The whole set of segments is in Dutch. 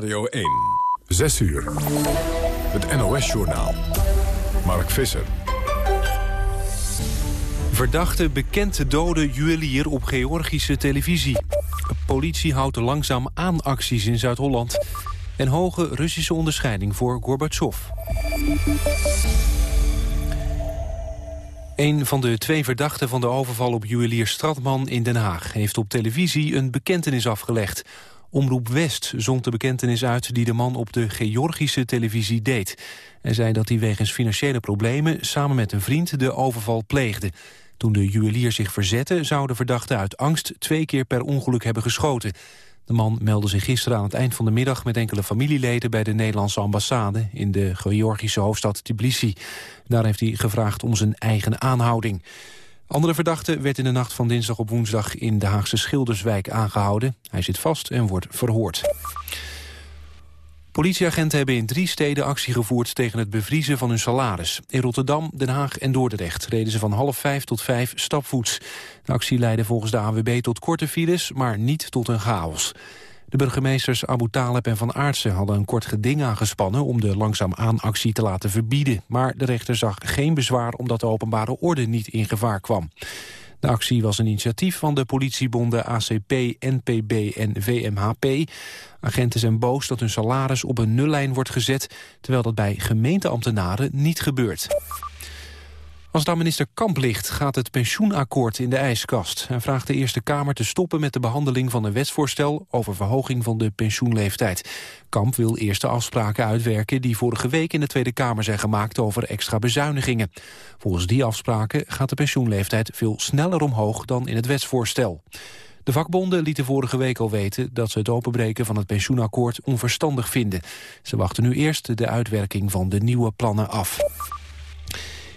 Radio 1. 6 uur. Het NOS-journaal. Mark Visser. Verdachte bekende dode juwelier op Georgische televisie. Politie houdt langzaam aan acties in Zuid-Holland. En hoge Russische onderscheiding voor Gorbachev. Een van de twee verdachten van de overval op juwelier Stratman in Den Haag... heeft op televisie een bekentenis afgelegd. Omroep West zond de bekentenis uit die de man op de Georgische televisie deed. Hij zei dat hij wegens financiële problemen samen met een vriend de overval pleegde. Toen de juwelier zich verzette zou de verdachte uit angst twee keer per ongeluk hebben geschoten. De man meldde zich gisteren aan het eind van de middag met enkele familieleden bij de Nederlandse ambassade in de Georgische hoofdstad Tbilisi. Daar heeft hij gevraagd om zijn eigen aanhouding. Andere verdachte werd in de nacht van dinsdag op woensdag in de Haagse Schilderswijk aangehouden. Hij zit vast en wordt verhoord. Politieagenten hebben in drie steden actie gevoerd tegen het bevriezen van hun salaris. In Rotterdam, Den Haag en Dordrecht reden ze van half vijf tot vijf stapvoets. De actie leidde volgens de AWB tot korte files, maar niet tot een chaos. De burgemeesters Abu Taleb en Van Aartsen hadden een kort geding aangespannen om de langzaam aan actie te laten verbieden. Maar de rechter zag geen bezwaar omdat de openbare orde niet in gevaar kwam. De actie was een initiatief van de politiebonden ACP, NPB en VMHP. Agenten zijn boos dat hun salaris op een nullijn wordt gezet... terwijl dat bij gemeenteambtenaren niet gebeurt. Als dan minister Kamp ligt, gaat het pensioenakkoord in de ijskast. Hij vraagt de Eerste Kamer te stoppen met de behandeling van een wetsvoorstel over verhoging van de pensioenleeftijd. Kamp wil eerst de afspraken uitwerken die vorige week in de Tweede Kamer zijn gemaakt over extra bezuinigingen. Volgens die afspraken gaat de pensioenleeftijd veel sneller omhoog dan in het wetsvoorstel. De vakbonden lieten vorige week al weten dat ze het openbreken van het pensioenakkoord onverstandig vinden. Ze wachten nu eerst de uitwerking van de nieuwe plannen af.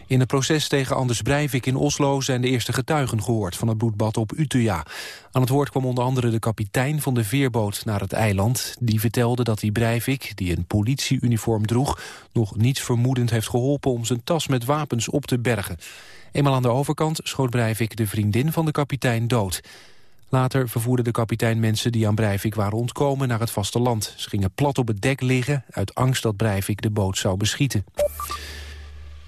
In het proces tegen Anders Breivik in Oslo zijn de eerste getuigen gehoord van het bloedbad op Utøya. Aan het woord kwam onder andere de kapitein van de veerboot naar het eiland. Die vertelde dat hij Breivik, die een politieuniform droeg, nog niets vermoedend heeft geholpen om zijn tas met wapens op te bergen. Eenmaal aan de overkant schoot Breivik de vriendin van de kapitein dood. Later vervoerde de kapitein mensen die aan Breivik waren ontkomen naar het vasteland. Ze gingen plat op het dek liggen uit angst dat Breivik de boot zou beschieten.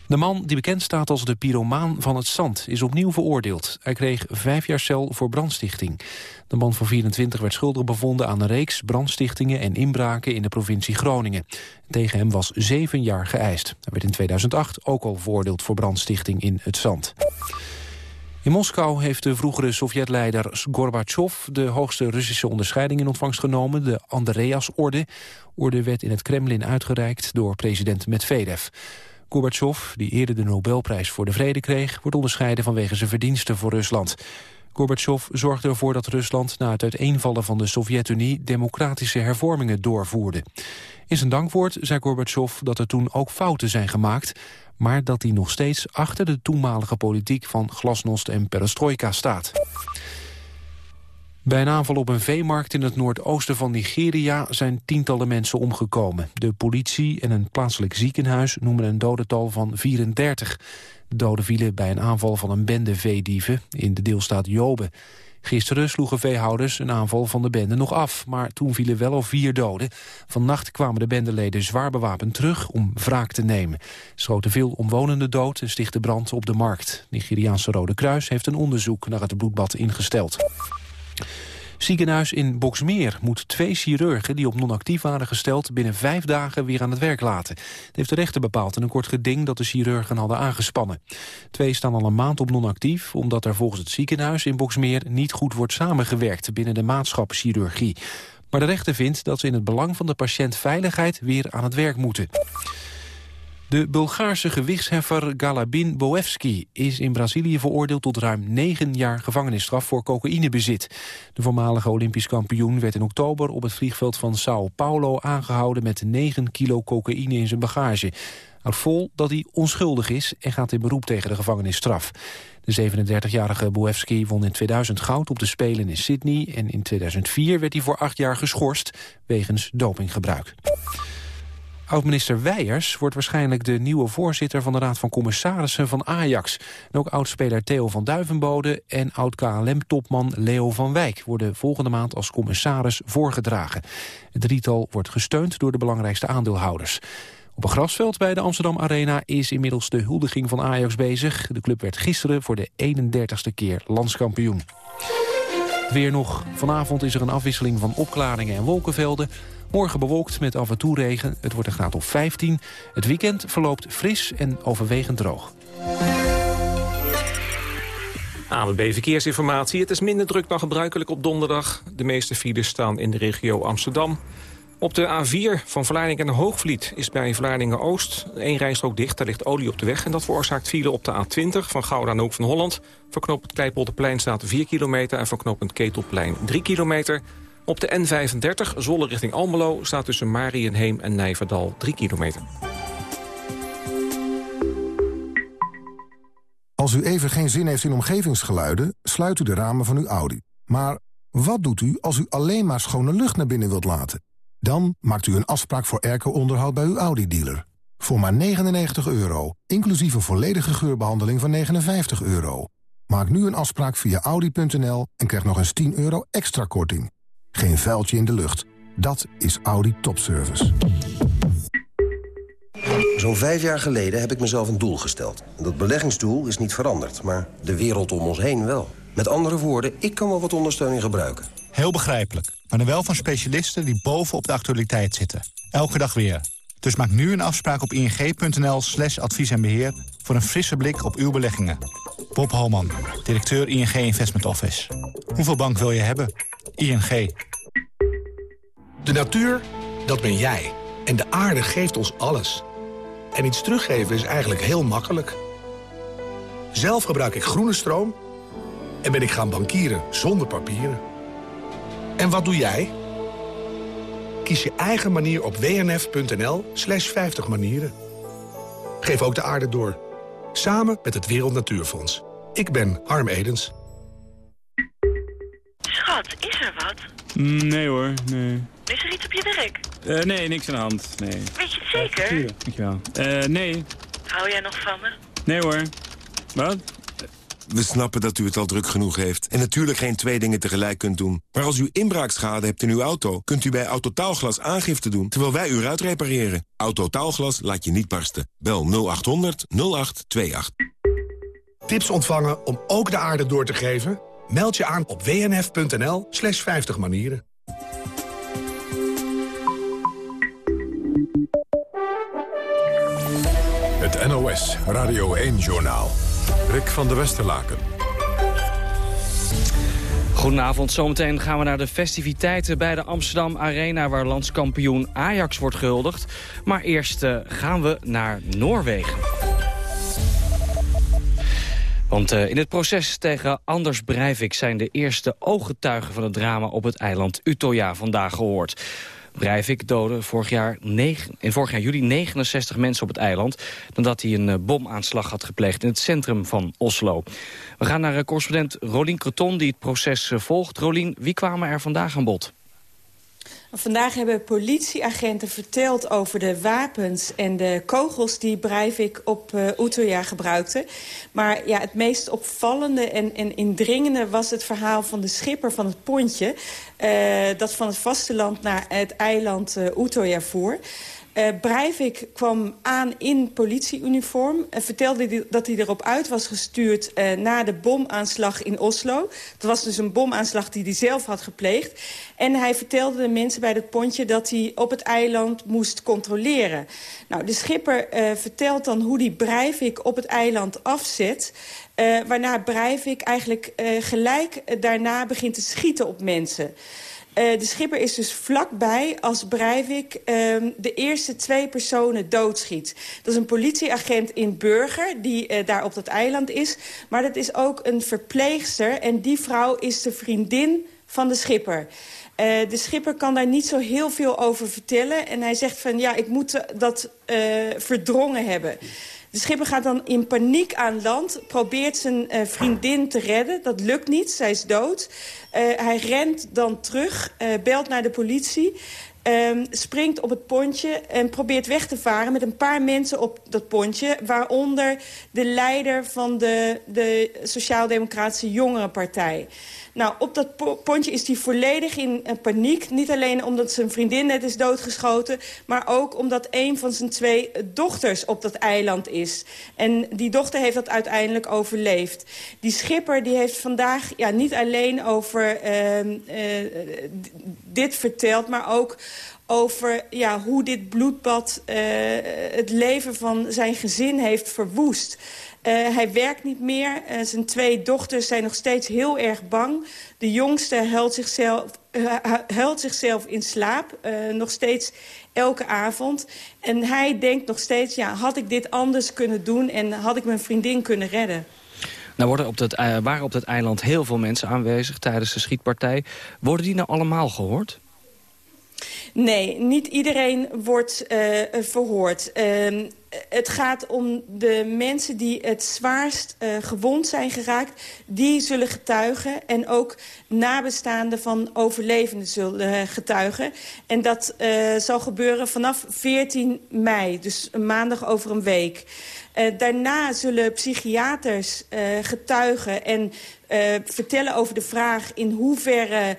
De man, die bekend staat als de pyromaan van het zand, is opnieuw veroordeeld. Hij kreeg vijf jaar cel voor brandstichting. De man van 24 werd schuldig bevonden aan een reeks brandstichtingen en inbraken in de provincie Groningen. Tegen hem was zeven jaar geëist. Hij werd in 2008 ook al veroordeeld voor brandstichting in het zand. In Moskou heeft de vroegere Sovjetleider Gorbachev de hoogste Russische onderscheiding in ontvangst genomen, de Andreas-orde. Orde werd in het Kremlin uitgereikt door president Medvedev. Gorbachev, die eerder de Nobelprijs voor de Vrede kreeg... wordt onderscheiden vanwege zijn verdiensten voor Rusland. Gorbachev zorgde ervoor dat Rusland na het uiteenvallen van de Sovjet-Unie... democratische hervormingen doorvoerde. In zijn dankwoord zei Gorbachev dat er toen ook fouten zijn gemaakt... maar dat hij nog steeds achter de toenmalige politiek van glasnost en perestroika staat. Bij een aanval op een veemarkt in het noordoosten van Nigeria zijn tientallen mensen omgekomen. De politie en een plaatselijk ziekenhuis noemen een dodental van 34. De doden vielen bij een aanval van een bende veedieven in de deelstaat Jobe. Gisteren sloegen veehouders een aanval van de bende nog af, maar toen vielen wel al vier doden. Vannacht kwamen de bendeleden zwaar bewapend terug om wraak te nemen. Schoten veel omwonenden dood en stichtten brand op de markt. Nigeriaanse Rode Kruis heeft een onderzoek naar het bloedbad ingesteld. Ziekenhuis in Boksmeer moet twee chirurgen die op non-actief waren gesteld binnen vijf dagen weer aan het werk laten. Dat heeft de rechter bepaald in een kort geding dat de chirurgen hadden aangespannen. Twee staan al een maand op non-actief omdat er volgens het ziekenhuis in Boksmeer niet goed wordt samengewerkt binnen de maatschapschirurgie. Maar de rechter vindt dat ze in het belang van de patiëntveiligheid weer aan het werk moeten. De Bulgaarse gewichtsheffer Galabin Boevski is in Brazilië veroordeeld tot ruim negen jaar gevangenisstraf voor cocaïnebezit. De voormalige Olympisch kampioen werd in oktober op het vliegveld van Sao Paulo aangehouden met 9 kilo cocaïne in zijn bagage. Houdt vol dat hij onschuldig is en gaat in beroep tegen de gevangenisstraf. De 37-jarige Boevski won in 2000 goud op de Spelen in Sydney... en in 2004 werd hij voor acht jaar geschorst wegens dopinggebruik. Oud-minister Weijers wordt waarschijnlijk de nieuwe voorzitter van de Raad van Commissarissen van Ajax. En ook oudspeler Theo van Duivenbode en oud-KLM-topman Leo van Wijk worden volgende maand als commissaris voorgedragen. Het drietal wordt gesteund door de belangrijkste aandeelhouders. Op een grasveld bij de Amsterdam Arena is inmiddels de huldiging van Ajax bezig. De club werd gisteren voor de 31ste keer landskampioen. Weer nog. Vanavond is er een afwisseling van opklaringen en wolkenvelden. Morgen bewolkt met af en toe regen. Het wordt een graad of 15. Het weekend verloopt fris en overwegend droog. ANWB Verkeersinformatie. Het is minder druk dan gebruikelijk op donderdag. De meeste files staan in de regio Amsterdam. Op de A4 van Vlaardingen naar Hoogvliet is bij Vlaardingen-Oost... één rijstrook dicht, daar ligt olie op de weg... en dat veroorzaakt file op de A20 van Gouda naar Hoek van Holland. Voor knooppunt Kleipolderplein staat 4 kilometer... en voor knooppunt Ketelplein 3 kilometer. Op de N35 Zolle richting Almelo staat tussen Marienheem en Nijverdal 3 kilometer. Als u even geen zin heeft in omgevingsgeluiden... sluit u de ramen van uw Audi. Maar wat doet u als u alleen maar schone lucht naar binnen wilt laten? Dan maakt u een afspraak voor airco-onderhoud bij uw Audi-dealer. Voor maar 99 euro, inclusief een volledige geurbehandeling van 59 euro. Maak nu een afspraak via Audi.nl en krijg nog eens 10 euro extra korting. Geen vuiltje in de lucht. Dat is Audi Topservice. Zo'n vijf jaar geleden heb ik mezelf een doel gesteld. Dat beleggingsdoel is niet veranderd, maar de wereld om ons heen wel. Met andere woorden, ik kan wel wat ondersteuning gebruiken. Heel begrijpelijk, maar dan wel van specialisten die bovenop de actualiteit zitten. Elke dag weer. Dus maak nu een afspraak op ing.nl slash advies en beheer... voor een frisse blik op uw beleggingen. Bob Holman, directeur ING Investment Office. Hoeveel bank wil je hebben? ING. De natuur, dat ben jij. En de aarde geeft ons alles. En iets teruggeven is eigenlijk heel makkelijk. Zelf gebruik ik groene stroom... en ben ik gaan bankieren zonder papieren. En wat doe jij? Kies je eigen manier op wnf.nl slash 50 manieren. Geef ook de aarde door. Samen met het Wereld Natuurfonds. Ik ben Harm Edens. Schat, is er wat? Nee hoor, nee. Is er iets op je werk? Uh, nee, niks aan de hand, nee. Weet je het zeker? Ja, dankjewel. Uh, nee. Hou jij nog van me? Nee hoor. Wat? We snappen dat u het al druk genoeg heeft en natuurlijk geen twee dingen tegelijk kunt doen. Maar als u inbraakschade hebt in uw auto, kunt u bij Autotaalglas aangifte doen terwijl wij u uitrepareren. Autotaalglas laat je niet barsten. Bel 0800 0828. Tips ontvangen om ook de aarde door te geven? Meld je aan op wnf.nl slash 50 manieren. Het NOS Radio 1-journaal. Rick van der Westerlaken. Goedenavond, zometeen gaan we naar de festiviteiten bij de Amsterdam Arena... waar landskampioen Ajax wordt gehuldigd. Maar eerst uh, gaan we naar Noorwegen. Want uh, in het proces tegen Anders Breivik zijn de eerste ooggetuigen van het drama op het eiland Utoya vandaag gehoord. Breivik doodde vorig jaar, in vorig jaar juli 69 mensen op het eiland... nadat hij een uh, bomaanslag had gepleegd in het centrum van Oslo. We gaan naar uh, correspondent Rolien Creton die het proces uh, volgt. Rolien, wie kwamen er vandaag aan bod? Vandaag hebben politieagenten verteld over de wapens en de kogels die Breivik op uh, gebruikte. Maar ja, het meest opvallende en, en indringende was het verhaal van de schipper van het pontje... Uh, dat van het vasteland naar het eiland uh, voer. Uh, Breivik kwam aan in politieuniform. en vertelde dat hij erop uit was gestuurd uh, na de bomaanslag in Oslo. Dat was dus een bomaanslag die hij zelf had gepleegd. En hij vertelde de mensen bij het pontje dat hij op het eiland moest controleren. Nou, de schipper uh, vertelt dan hoe hij Breivik op het eiland afzet. Waarna Breivik eigenlijk gelijk daarna begint te schieten op mensen. Uh, de schipper is dus vlakbij als Breivik uh, de eerste twee personen doodschiet. Dat is een politieagent in Burger die uh, daar op dat eiland is. Maar dat is ook een verpleegster en die vrouw is de vriendin van de schipper. Uh, de schipper kan daar niet zo heel veel over vertellen. En hij zegt van ja, ik moet dat verdrongen hebben. De schipper gaat dan in paniek aan land, probeert zijn uh, vriendin te redden. Dat lukt niet, zij is dood. Uh, hij rent dan terug, uh, belt naar de politie. ehm, springt op het pontje en probeert weg te varen... met een paar mensen op dat pontje. Waaronder de leider van de, de Sociaal-Democratische Jongerenpartij. Nou, op dat pontje is hij volledig in uh, paniek. Niet alleen omdat zijn vriendin net is doodgeschoten... maar ook omdat een van zijn twee dochters op dat eiland is. En die dochter heeft dat uiteindelijk overleefd. Die schipper die heeft vandaag ja, niet alleen over uh, uh, dit verteld... maar ook over ja, hoe dit bloedbad het leven van zijn gezin heeft verwoest. Uh, hij werkt niet meer. Uh, zijn twee dochters zijn nog steeds heel erg bang. De jongste huilt zichzelf, huilt zichzelf in slaap. nog steeds elke avond. En hij denkt nog steeds, ja, had ik dit anders kunnen doen... en had ik mijn vriendin kunnen redden. Nou worden op dat, waren op dat eiland heel veel mensen aanwezig tijdens de schietpartij. Worden die nou allemaal gehoord? Nee, niet iedereen wordt uh, verhoord. Uh, het gaat om de mensen die het zwaarst uh, gewond zijn geraakt. Die zullen getuigen en ook nabestaanden van overlevenden zullen getuigen. En dat zal gebeuren vanaf 14 mei, dus maandag over een week. Uh, daarna zullen psychiaters uh, getuigen en uh, vertellen over de vraag in hoeverre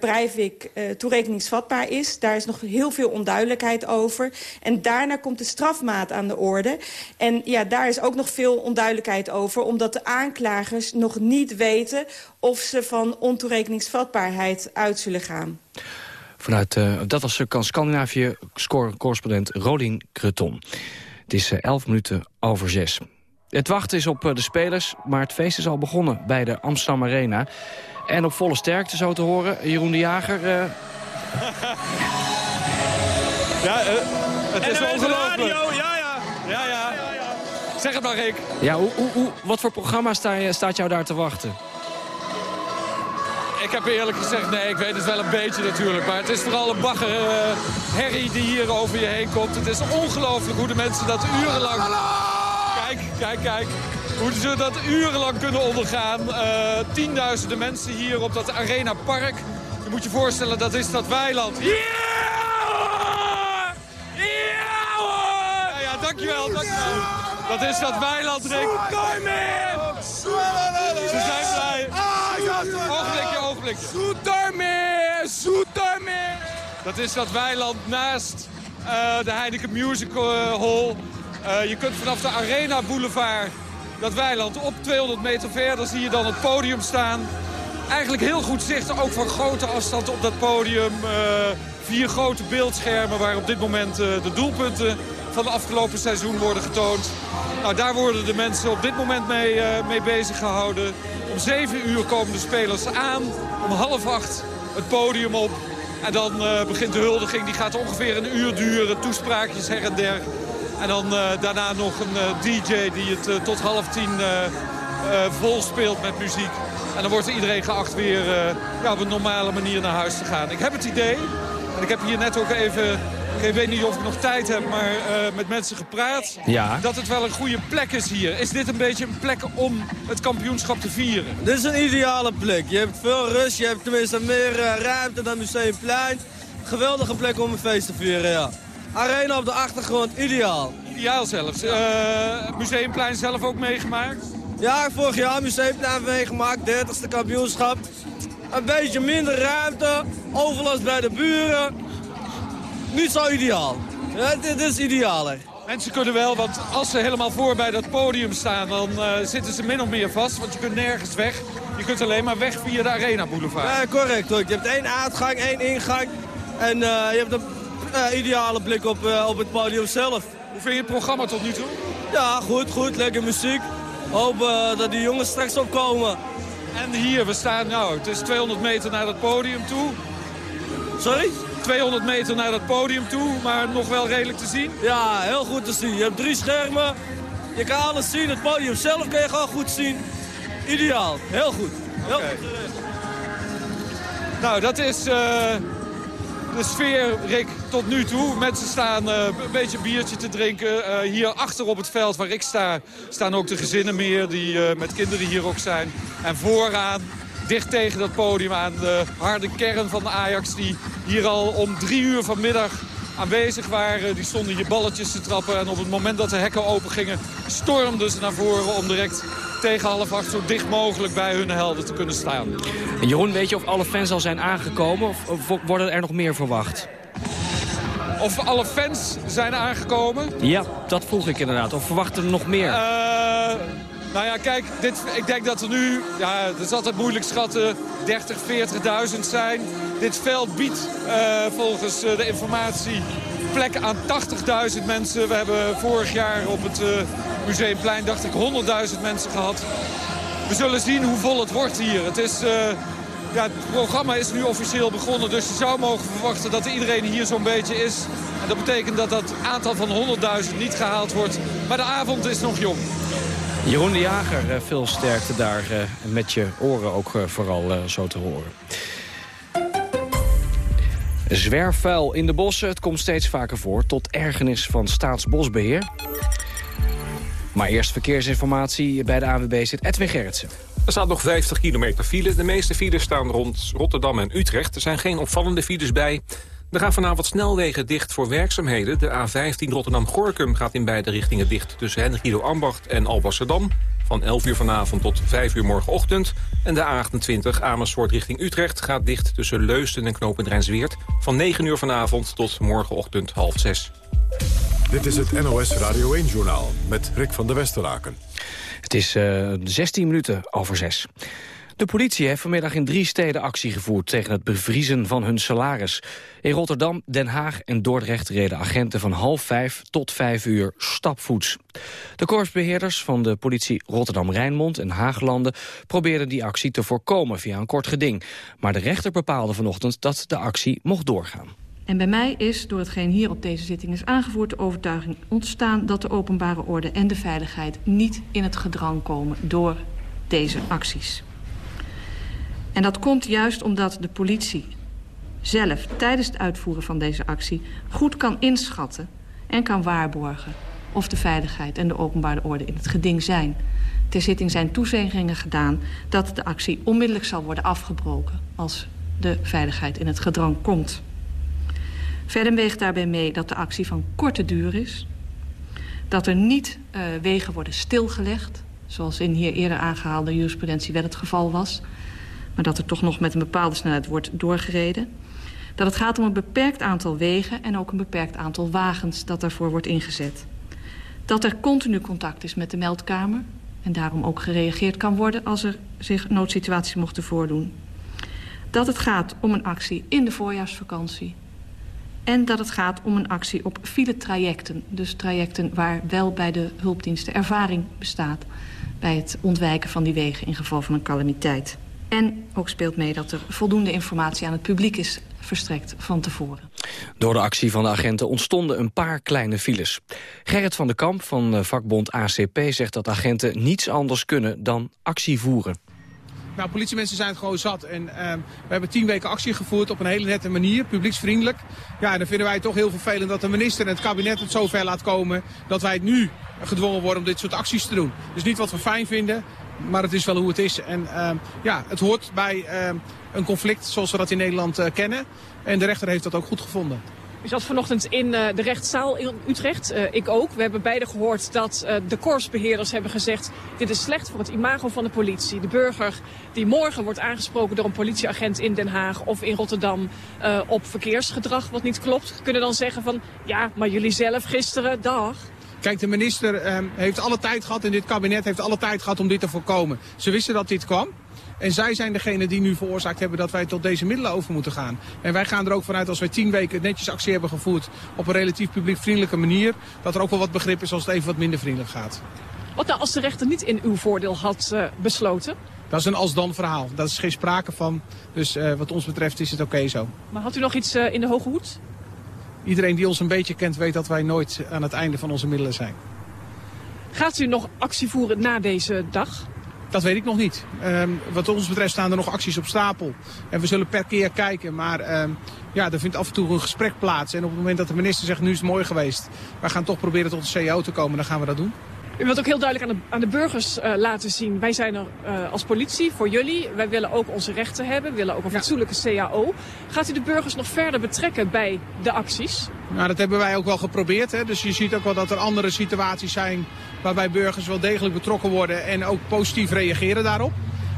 Breivik toerekeningsvatbaar is. Daar is nog heel veel onduidelijkheid over. En daarna komt de strafmaat aan de orde. En ja, daar is ook nog veel onduidelijkheid over... omdat de aanklagers nog niet weten of ze van ontoerekeningsvatbaarheid uit zullen gaan. Vanuit, dat was Scandinavië-correspondent Rolien Creton. Het is 11 minuten over 6. Het wachten is op de spelers, maar het feest is al begonnen bij de Amsterdam Arena. En op volle sterkte zo te horen, Jeroen de Jager... Uh... ja, uh, het is ongelooflijk. Ja, ja. Ja, ja. Zeg het maar, Rick. Ja, hoe, hoe, hoe, wat voor programma sta, staat jou daar te wachten? Ik heb eerlijk gezegd, nee, ik weet het wel een beetje natuurlijk. Maar het is vooral een bagger uh, herrie die hier over je heen komt. Het is ongelooflijk hoe de mensen dat urenlang... Kijk, kijk, kijk. Hoe ze dat urenlang kunnen ondergaan. Uh, tienduizenden mensen hier op dat Arena Park. Je moet je voorstellen, dat is dat weiland. Ja! Ja, hoor! Ja, ja, dankjewel, dankjewel. Dat is dat weiland, Rick. Ze zijn blij. Ogenblikje, ogenblikje. Zoetermeer, Zoetermeer. Dat is dat weiland naast uh, de Heineken Music Hall. Uh, je kunt vanaf de Arena Boulevard dat weiland op 200 meter verder zie je dan het podium staan. Eigenlijk heel goed zicht, ook van grote afstand op dat podium. Uh, vier grote beeldschermen waar op dit moment de doelpunten van de afgelopen seizoen worden getoond. Nou, daar worden de mensen op dit moment mee, uh, mee bezig gehouden. Om 7 uur komen de spelers aan. Om half acht het podium op. En dan uh, begint de huldiging. Die gaat ongeveer een uur duren. Toespraakjes her en der. En dan uh, daarna nog een DJ die het tot half tien vol speelt met muziek. En dan wordt iedereen geacht weer ja, op een normale manier naar huis te gaan. Ik heb het idee, en ik heb hier net ook even... Ik weet niet of ik nog tijd heb, maar met mensen gepraat... Ja. dat het wel een goede plek is hier. Is dit een beetje een plek om het kampioenschap te vieren? Dit is een ideale plek. Je hebt veel rust, je hebt tenminste meer ruimte dan Museumplein. Geweldige plek om een feest te vieren, ja. Arena op de achtergrond, ideaal. Ideaal zelfs. Uh, Museumplein zelf ook meegemaakt? Ja, vorig jaar Museumplein meegemaakt, 30ste kampioenschap. Een beetje minder ruimte, overlast bij de buren. Niet zo ideaal. Ja, dit is idealer. Mensen kunnen wel, want als ze helemaal voor bij dat podium staan... dan uh, zitten ze min of meer vast, want je kunt nergens weg. Je kunt alleen maar weg via de Arena Boulevard. Ja, correct hoor. Je hebt één uitgang, één ingang. En uh, je hebt een uh, ideale blik op, op het podium zelf. Hoe vind je het programma tot nu toe? Ja, goed, goed. Lekker muziek. Hoop uh, dat die jongens straks opkomen. En hier, we staan nou, het is 200 meter naar het podium toe. Sorry? 200 meter naar het podium toe, maar nog wel redelijk te zien? Ja, heel goed te zien. Je hebt drie schermen. Je kan alles zien. Het podium zelf kun je gewoon goed zien. Ideaal. Heel goed. Heel okay. goed. Nou, dat is... de sfeer, Rick, tot nu toe. Mensen staan uh, een beetje biertje te drinken. Uh, hier achter op het veld waar ik sta, staan ook de gezinnen meer... die uh, met kinderen hier ook zijn. En vooraan dicht tegen dat podium aan. De harde kern van de Ajax die hier al om drie uur vanmiddag aanwezig waren. Die stonden hier balletjes te trappen. En op het moment dat de hekken open gingen, stormden ze naar voren om direct tegen half acht zo dicht mogelijk bij hun helden te kunnen staan. En Jeroen, weet je of alle fans al zijn aangekomen of, of worden er nog meer verwacht? Of alle fans zijn aangekomen? Ja, dat vroeg ik inderdaad. Of verwachten er nog meer? Uh, nou ja, kijk, dit, ik denk dat er nu, ja, het is altijd moeilijk schatten, 30, 40.000 zijn. Dit veld biedt uh, volgens uh, de informatie plek aan 80.000 mensen. We hebben vorig jaar op het uh, Museumplein, dacht ik, 100.000 mensen gehad. We zullen zien hoe vol het wordt hier. Het is ja, het programma is nu officieel begonnen, dus je zou mogen verwachten dat iedereen hier zo'n beetje is. En dat betekent dat dat aantal van 100.000 niet gehaald wordt. Maar de avond is nog jong. Jeroen de Jager, veel sterkte daar met je oren ook vooral zo te horen. Zwerfvuil in de bossen, het komt steeds vaker voor... tot ergernis van Staatsbosbeheer. Maar eerst verkeersinformatie. Bij de AWB zit Edwin Gerritsen. Er staat nog 50 kilometer file. De meeste files staan rond Rotterdam en Utrecht. Er zijn geen opvallende files bij. Er gaan vanavond snelwegen dicht voor werkzaamheden. De A15 Rotterdam-Gorkum gaat in beide richtingen dicht... tussen Hendrik Ambacht en Alblasserdam. Van 11 uur vanavond tot 5 uur morgenochtend. En de A28 Amersfoort richting Utrecht gaat dicht tussen Leusden en Knopend Rijnsweert. Van 9 uur vanavond tot morgenochtend half 6. Dit is het NOS Radio 1-journaal met Rick van der Westeraken. Het is uh, 16 minuten over 6. De politie heeft vanmiddag in drie steden actie gevoerd tegen het bevriezen van hun salaris. In Rotterdam, Den Haag en Dordrecht reden agenten van half vijf tot vijf uur stapvoets. De korpsbeheerders van de politie Rotterdam-Rijnmond en Haaglanden probeerden die actie te voorkomen via een kort geding. Maar de rechter bepaalde vanochtend dat de actie mocht doorgaan. En bij mij is, door hetgeen hier op deze zitting is aangevoerd... de overtuiging ontstaan dat de openbare orde en de veiligheid... niet in het gedrang komen door deze acties. En dat komt juist omdat de politie zelf tijdens het uitvoeren van deze actie... goed kan inschatten en kan waarborgen of de veiligheid en de openbare orde in het geding zijn. Ter zitting zijn toezeggingen gedaan dat de actie onmiddellijk zal worden afgebroken... als de veiligheid in het gedrang komt. Verder weegt daarbij mee dat de actie van korte duur is. Dat er niet uh, wegen worden stilgelegd, zoals in hier eerder aangehaalde jurisprudentie wel het geval was. Maar dat er toch nog met een bepaalde snelheid wordt doorgereden. Dat het gaat om een beperkt aantal wegen en ook een beperkt aantal wagens dat daarvoor wordt ingezet. Dat er continu contact is met de meldkamer en daarom ook gereageerd kan worden als er zich noodsituaties mochten voordoen. Dat het gaat om een actie in de voorjaarsvakantie en dat het gaat om een actie op file trajecten. Dus trajecten waar wel bij de hulpdiensten ervaring bestaat... bij het ontwijken van die wegen in geval van een calamiteit. En ook speelt mee dat er voldoende informatie aan het publiek is verstrekt van tevoren. Door de actie van de agenten ontstonden een paar kleine files. Gerrit van der Kamp van vakbond ACP zegt dat agenten niets anders kunnen dan actie voeren. Nou, politiemensen zijn het gewoon zat. En uh, we hebben tien weken actie gevoerd op een hele nette manier, publieksvriendelijk. Ja, en dan vinden wij het toch heel vervelend dat de minister en het kabinet het zo ver laat komen... dat wij het nu gedwongen worden om dit soort acties te doen. Dus niet wat we fijn vinden, maar het is wel hoe het is. En uh, ja, het hoort bij uh, een conflict zoals we dat in Nederland uh, kennen. En de rechter heeft dat ook goed gevonden. U zat vanochtend in uh, de rechtszaal in Utrecht. Uh, ik ook. We hebben beide gehoord dat de korpsbeheerders hebben gezegd... dit is slecht voor het imago van de politie. De burger die morgen wordt aangesproken door een politieagent in Den Haag... of in Rotterdam op verkeersgedrag wat niet klopt... kunnen dan zeggen van... ja, maar jullie zelf gisteren, dag... Kijk, de minister uh, heeft alle tijd gehad en dit kabinet heeft alle tijd gehad om dit te voorkomen. Ze wisten dat dit kwam. En zij zijn degene die nu veroorzaakt hebben dat wij tot deze middelen over moeten gaan. En wij gaan er ook vanuit als wij tien weken netjes actie hebben gevoerd op een relatief publiekvriendelijke manier. Dat er ook wel wat begrip is als het even wat minder vriendelijk gaat. Wat nou als de rechter niet in uw voordeel had uh, besloten? Dat is een als-dan verhaal. Dat is geen sprake van. Dus uh, wat ons betreft is het oké okay zo. Maar had u nog iets uh, in de hoge hoed? Iedereen die ons een beetje kent weet dat wij nooit aan het einde van onze middelen zijn. Gaat u nog actie voeren na deze dag? Dat weet ik nog niet. Um, wat ons betreft staan er nog acties op stapel. En we zullen per keer kijken. Maar um, ja, er vindt af en toe een gesprek plaats. En op het moment dat de minister zegt, nu is het mooi geweest. Wij gaan toch proberen tot een CEO te komen, dan gaan we dat doen. U wilt ook heel duidelijk aan de, aan de burgers uh, laten zien... wij zijn er uh, als politie voor jullie. Wij willen ook onze rechten hebben. We willen ook een fatsoenlijke CAO. Gaat u de burgers nog verder betrekken bij de acties? Nou, dat hebben wij ook wel geprobeerd. Hè. Dus je ziet ook wel dat er andere situaties zijn... waarbij burgers wel degelijk betrokken worden... en ook positief reageren daarop.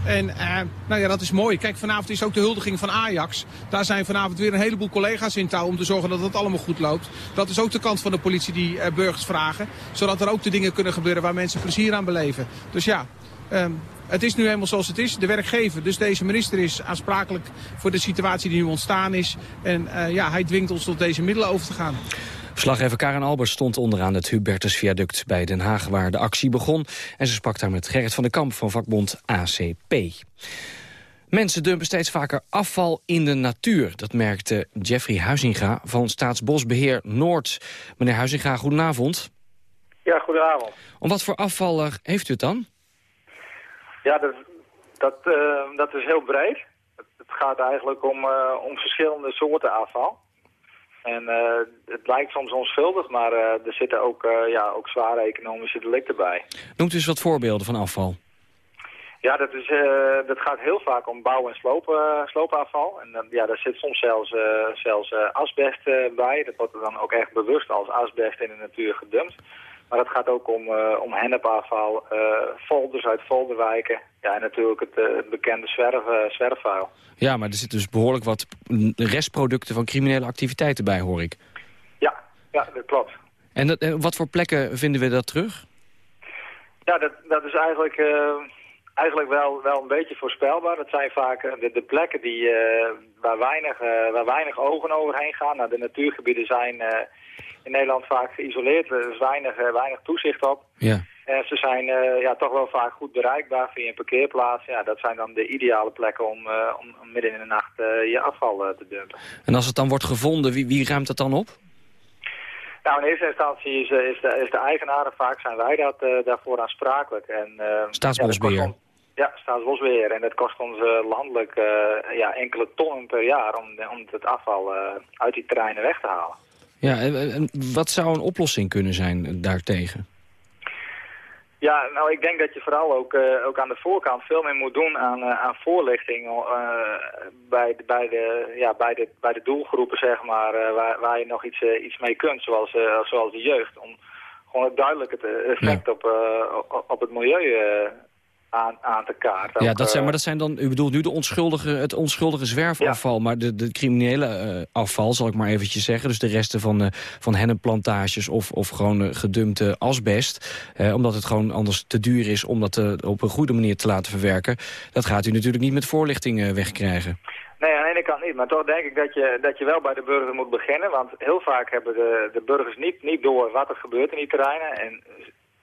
En uh, nou ja, dat is mooi. Kijk, vanavond is ook de huldiging van Ajax. Daar zijn vanavond weer een heleboel collega's in touw om te zorgen dat het allemaal goed loopt. Dat is ook de kant van de politie die uh, burgers vragen. Zodat er ook de dingen kunnen gebeuren waar mensen plezier aan beleven. Dus ja, um, het is nu helemaal zoals het is. De werkgever, dus deze minister, is aansprakelijk voor de situatie die nu ontstaan is. En uh, ja, hij dwingt ons tot deze middelen over te gaan. Verslaggever Karen Albers stond onderaan het Hubertus Viaduct bij Den Haag... waar de actie begon. En ze sprak daar met Gerrit van den Kamp van vakbond ACP. Mensen dumpen steeds vaker afval in de natuur. Dat merkte Jeffrey Huizinga van Staatsbosbeheer Noord. Meneer Huizinga, goedenavond. Ja, goedenavond. Om wat voor afval heeft u het dan? Ja, dat, dat, uh, dat is heel breed. Het, het gaat eigenlijk om, uh, om verschillende soorten afval. En uh, het lijkt soms onschuldig, maar uh, er zitten ook, uh, ja, ook zware economische delicten bij. Noemt u eens wat voorbeelden van afval. Ja, dat, is, dat gaat heel vaak om bouw- en sloop, sloopafval. En ja, daar zit soms zelfs, zelfs asbest bij. Dat wordt er dan ook echt bewust als asbest in de natuur gedumpt. Maar het gaat ook om, uh, om hennepafval, uh, folders uit folderwijken. Ja, en natuurlijk het, uh, het bekende zwerf, zwerfvuil. Ja, maar er zitten dus behoorlijk wat restproducten van criminele activiteiten bij, hoor ik. Ja, ja dat klopt. En dat, wat voor plekken vinden we dat terug? Ja, dat, dat is eigenlijk, eigenlijk wel, wel een beetje voorspelbaar. Dat zijn vaak de, de plekken die, waar, weinig, waar weinig ogen overheen gaan. Nou, de natuurgebieden zijn in Nederland vaak geïsoleerd. Er is weinig, weinig toezicht op. Ja. En ze zijn uh, ja, toch wel vaak goed bereikbaar via een parkeerplaats. Ja, dat zijn dan de ideale plekken om, uh, om midden in de nacht uh, je afval te dumpen. En als het dan wordt gevonden, wie, wie ruimt dat dan op? Nou, in eerste instantie is, is, de, is de eigenaar, vaak zijn wij dat, daarvoor aansprakelijk. En, Staatsbosbeheer. Ja, ja, Staatsbosbeheer. En dat kost ons landelijk ja, enkele tonnen per jaar om, om het afval uit die terreinen weg te halen. Ja, en wat zou een oplossing kunnen zijn daartegen? Ja, nou ik denk dat je vooral ook, uh, ook aan de voorkant veel meer moet doen aan, uh, aan voorlichting uh, bij, de, bij, de, ja, bij, de, bij de doelgroepen, zeg maar, waar, waar je nog iets, iets mee kunt, zoals, zoals de jeugd. Om gewoon duidelijk het effect ja. op, op, op het milieu aan, aan te kaarten. Ja, dat zijn, maar dat zijn dan, u bedoelt nu de onschuldige, het onschuldige zwerfafval, ja. maar de, de criminele uh, afval, zal ik maar eventjes zeggen. Dus de resten van, uh, van hennepplantages of, of gewoon uh, gedumpte asbest. omdat het gewoon anders te duur is om dat op een goede manier te laten verwerken. Dat gaat u natuurlijk niet met voorlichting wegkrijgen. Nee, aan de ene kant niet. Maar toch denk ik dat je, dat je wel bij de burger moet beginnen. Want heel vaak hebben de, de burgers niet, niet door wat er gebeurt in die terreinen. En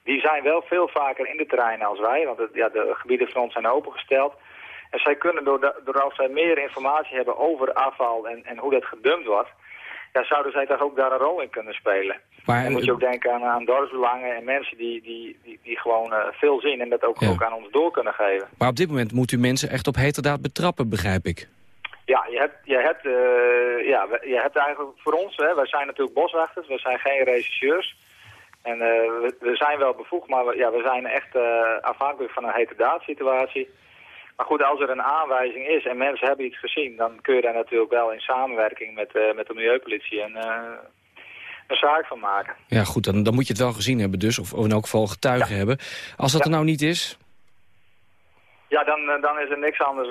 die zijn wel veel vaker in de terreinen als wij, want het, ja, de gebieden van ons zijn opengesteld. En zij kunnen, doordat zij meer informatie hebben over afval en, en hoe dat gedumpt wordt, ja, zouden zij toch ook daar een rol in kunnen spelen. Maar, dan moet je ook denken aan, aan dorpsbelangen en mensen die, die, die, die gewoon uh, veel zien en dat ook, ja. ook aan ons door kunnen geven. Maar op dit moment moet u mensen echt op heterdaad betrappen, begrijp ik. Ja, je hebt, je hebt, uh, ja, je hebt eigenlijk voor ons, hè, wij zijn natuurlijk boswachters, we zijn geen regisseurs. En uh, we, we, zijn wel bevoegd, maar we, ja, we zijn echt uh, afhankelijk van een heterdaad-situatie. Maar goed, als er een aanwijzing is en mensen hebben iets gezien... dan kun je daar natuurlijk wel in samenwerking met, uh, met de milieupolitie een, een zaak van maken. Ja, goed, dan, dan moet je het wel gezien hebben dus, of, of in elk geval getuigen ja. hebben. Als dat ja. er nou niet is... Ja, dan, dan is er niks anders,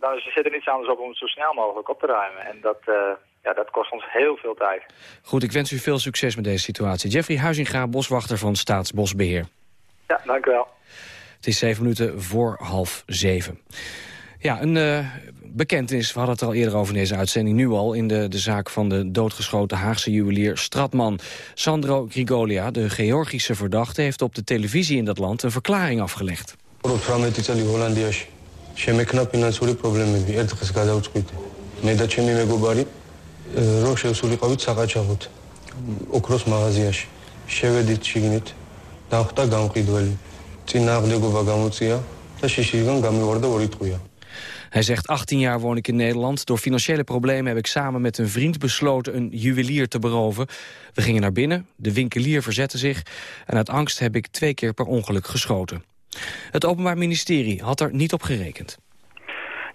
dan is, zit er niets anders op om het zo snel mogelijk op te ruimen. En dat ja, dat kost ons heel veel tijd. Goed, ik wens u veel succes met deze situatie. Jeffrey Huizinga, boswachter van Staatsbosbeheer. Ja, dank u wel. Het is zeven minuten voor half zeven. Ja, een uh, bekentenis, we hadden het er al eerder over in deze uitzending... nu al in de, de zaak van de doodgeschoten Haagse juwelier Stratman. Sandro Grigolia, de Georgische verdachte... heeft op de televisie in dat land een verklaring afgelegd რომ შევსულიყავით საყაჩაღოთ ოქროს მაღაზიაში შევედით შიგნით დახვდა გამყიდველი წინააღმდეგობა გამოწია და შიშიდან გამივარდა ორი ტყვია Hij zegt 18 jaar woon ik in Nederland. Door financiële problemen heb ik samen met een vriend besloten een juwelier te beroven. We gingen naar binnen, de winkelier verzette zich en uit angst heb ik twee keer per ongeluk geschoten. Het Openbaar Ministerie had er niet op gerekend.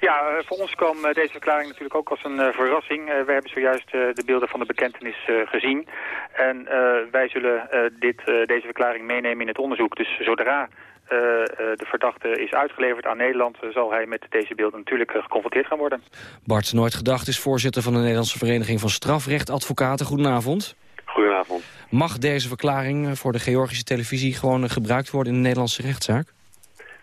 Ja, eh, voor ons kwam eh, deze verklaring natuurlijk ook als een uh, verrassing. Uh, we hebben zojuist de beelden van de bekentenis gezien. En wij zullen dit, deze verklaring meenemen in het onderzoek. Dus zodra de verdachte is uitgeleverd aan Nederland... zal hij met deze beelden natuurlijk geconfronteerd gaan worden. Bart Nooit Gedacht is voorzitter van de Nederlandse Vereniging van Strafrechtadvocaten. Goedenavond. Goedenavond. Mag deze verklaring voor de Georgische televisie gewoon gebruikt worden in de Nederlandse rechtszaak?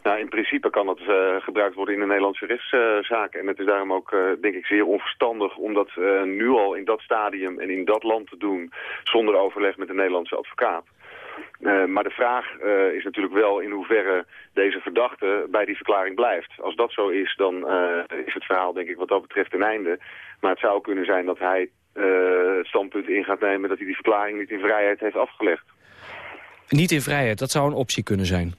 Nou, in principe kan dat uh, gebruikt worden in de Nederlandse rechtszaak. en het is daarom ook, uh, denk ik, zeer onverstandig om dat uh, nu al in dat stadium en in dat land te doen... zonder overleg met de Nederlandse advocaat. maar de vraag is natuurlijk wel in hoeverre deze verdachte bij die verklaring blijft. Als dat zo is, dan is het verhaal denk ik wat dat betreft ten einde. Maar het zou kunnen zijn dat hij het standpunt in gaat nemen... dat hij die verklaring niet in vrijheid heeft afgelegd. Niet in vrijheid, dat zou een optie kunnen zijn.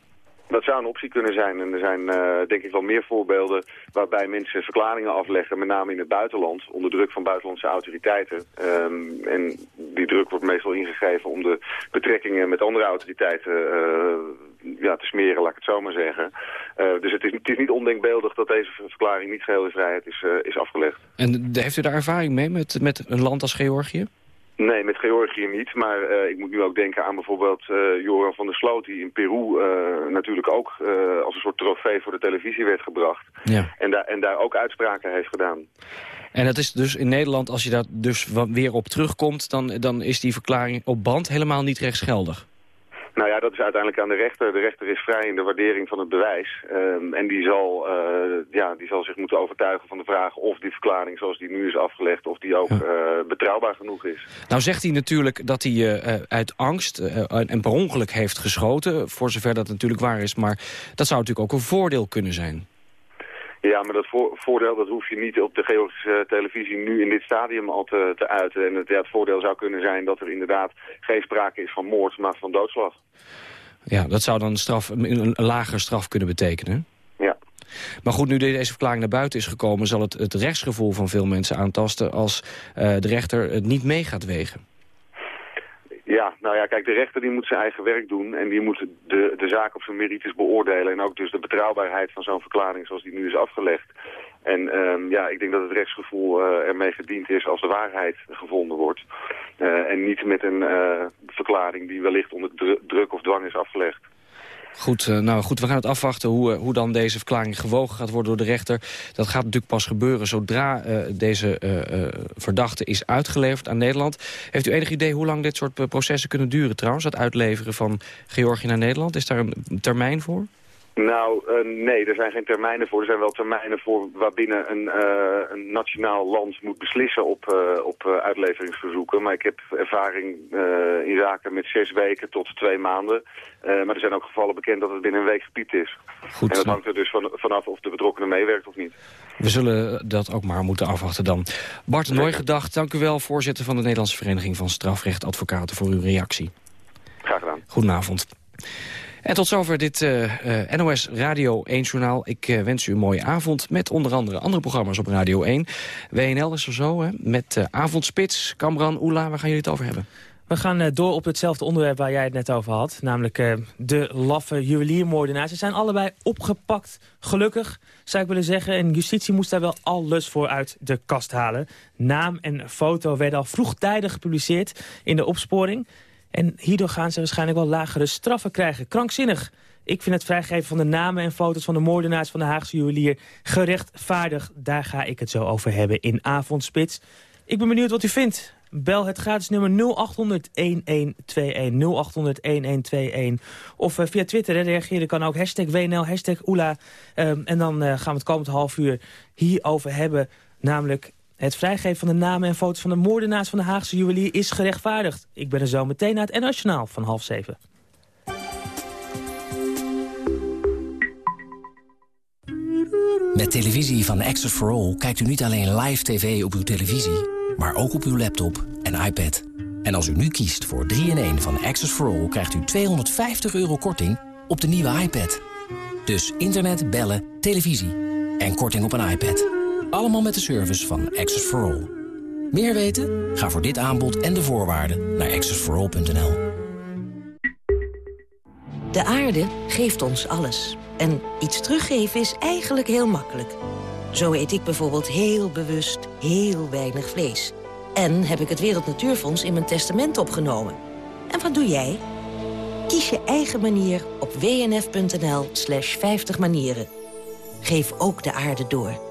Dat zou een optie kunnen zijn. En er zijn uh, denk ik wel meer voorbeelden waarbij mensen verklaringen afleggen, met name in het buitenland, onder druk van buitenlandse autoriteiten. Um, en die druk wordt meestal ingegeven om de betrekkingen met andere autoriteiten uh, ja, te smeren, laat ik het zo maar zeggen. Uh, dus het is, het is, niet ondenkbeeldig dat deze verklaring niet geheel in vrijheid is, is afgelegd. En heeft u daar ervaring mee met, met een land als Georgië? Nee, met Georgië niet. Maar uh, ik moet nu ook denken aan bijvoorbeeld uh, Joran van der Sloot... die in Peru uh, natuurlijk ook als een soort trofee voor de televisie werd gebracht. Ja. En, daar en daar ook uitspraken heeft gedaan. En dat is dus in Nederland, als je daar dus weer op terugkomt... dan, dan is die verklaring op band helemaal niet rechtsgeldig? Nou ja, dat is uiteindelijk aan de rechter. De rechter is vrij in de waardering van het bewijs. Um, en die zal, uh, ja, die zal zich moeten overtuigen van de vraag of die verklaring zoals die nu is afgelegd... of die ook ja. uh, betrouwbaar genoeg is. Nou zegt hij natuurlijk dat hij uh, uit angst en per ongeluk heeft geschoten. Voor zover dat natuurlijk waar is. Maar dat zou natuurlijk ook een voordeel kunnen zijn. Ja, maar dat voor, voordeel dat hoef je niet op de Georgische televisie nu in dit stadium al te, te uiten. En het, ja, het voordeel zou kunnen zijn dat er inderdaad geen sprake is van moord, maar van doodslag. Ja, dat zou dan straf, een lagere straf kunnen betekenen. Ja. Maar goed, nu deze verklaring naar buiten is gekomen... zal het het rechtsgevoel van veel mensen aantasten... als uh, de rechter het niet mee gaat wegen. Ja, nou ja, kijk, de rechter die moet zijn eigen werk doen en die moet de, de zaak op zijn merites beoordelen. En ook dus de betrouwbaarheid van zo'n verklaring zoals die nu is afgelegd. En um, ja, ik denk dat het rechtsgevoel uh, ermee gediend is als de waarheid gevonden wordt. Uh, en niet met een uh, verklaring die wellicht onder druk of dwang is afgelegd. Goed, uh, nou goed, we gaan het afwachten hoe, uh, hoe dan deze verklaring gewogen gaat worden door de rechter. Dat gaat natuurlijk pas gebeuren zodra uh, deze verdachte is uitgeleverd aan Nederland. Heeft u enig idee hoe lang dit soort processen kunnen duren trouwens? Dat uitleveren van Georgië naar Nederland, is daar een termijn voor? Nou, uh, nee, er zijn geen termijnen voor. Er zijn wel termijnen voor waarbinnen een, uh, een nationaal land moet beslissen op, uh, op uitleveringsverzoeken. Maar ik heb ervaring in zaken met zes weken tot twee maanden. maar er zijn ook gevallen bekend dat het binnen een week gepiept is. Goed, en dat hangt er dus van, vanaf of de betrokkenen meewerkt of niet. We zullen dat ook maar moeten afwachten dan. Bart Nooigedacht, dank u wel, voorzitter van de Nederlandse Vereniging van Strafrechtadvocaten, voor uw reactie. Graag gedaan. Goedenavond. En tot zover dit uh, uh, NOS Radio 1-journaal. Ik uh, wens u een mooie avond met onder andere andere programma's op Radio 1. WNL is er zo, hè, met Avondspits, Kamran, Oela. Waar gaan jullie het over hebben? We gaan door op hetzelfde onderwerp waar jij het net over had. Namelijk de laffe juweliermoordenaars. Ze zijn allebei opgepakt, gelukkig, zou ik willen zeggen. En justitie moest daar wel alles voor uit de kast halen. Naam en foto werden al vroegtijdig gepubliceerd in de opsporing... En hierdoor gaan ze waarschijnlijk wel lagere straffen krijgen. Krankzinnig. Ik vind het vrijgeven van de namen en foto's van de moordenaars van de Haagse juwelier gerechtvaardigd. Daar ga ik het zo over hebben in Avondspits. Ik ben benieuwd wat u vindt. Bel het gratis nummer 0800-1121, 0800-1121. Of uh, via Twitter hè, reageren kan ook hashtag WNL, hashtag Oela. Um, en dan uh, gaan we het komend half uur hierover hebben. Namelijk het vrijgeven van de namen en foto's van de moordenaars van de Haagse juwelier is gerechtvaardigd. Ik ben er zo meteen naar het Nationaal van half zeven. Met televisie van Access for All kijkt u niet alleen live tv op uw televisie, maar ook op uw laptop en iPad. En als u nu kiest voor 3-in-1 van Access for All krijgt u 250 euro korting op de nieuwe iPad. Dus internet, bellen, televisie en korting op een iPad. Allemaal met de service van Access for All. Meer weten? Ga voor dit aanbod en de voorwaarden naar accessforall.nl. De aarde geeft ons alles. En iets teruggeven is eigenlijk heel makkelijk. Zo eet ik bijvoorbeeld heel bewust heel weinig vlees. En heb ik het Wereld Natuurfonds in mijn testament opgenomen. En wat doe jij? Kies je eigen manier op wnf.nl slash 50 manieren. Geef ook de aarde door.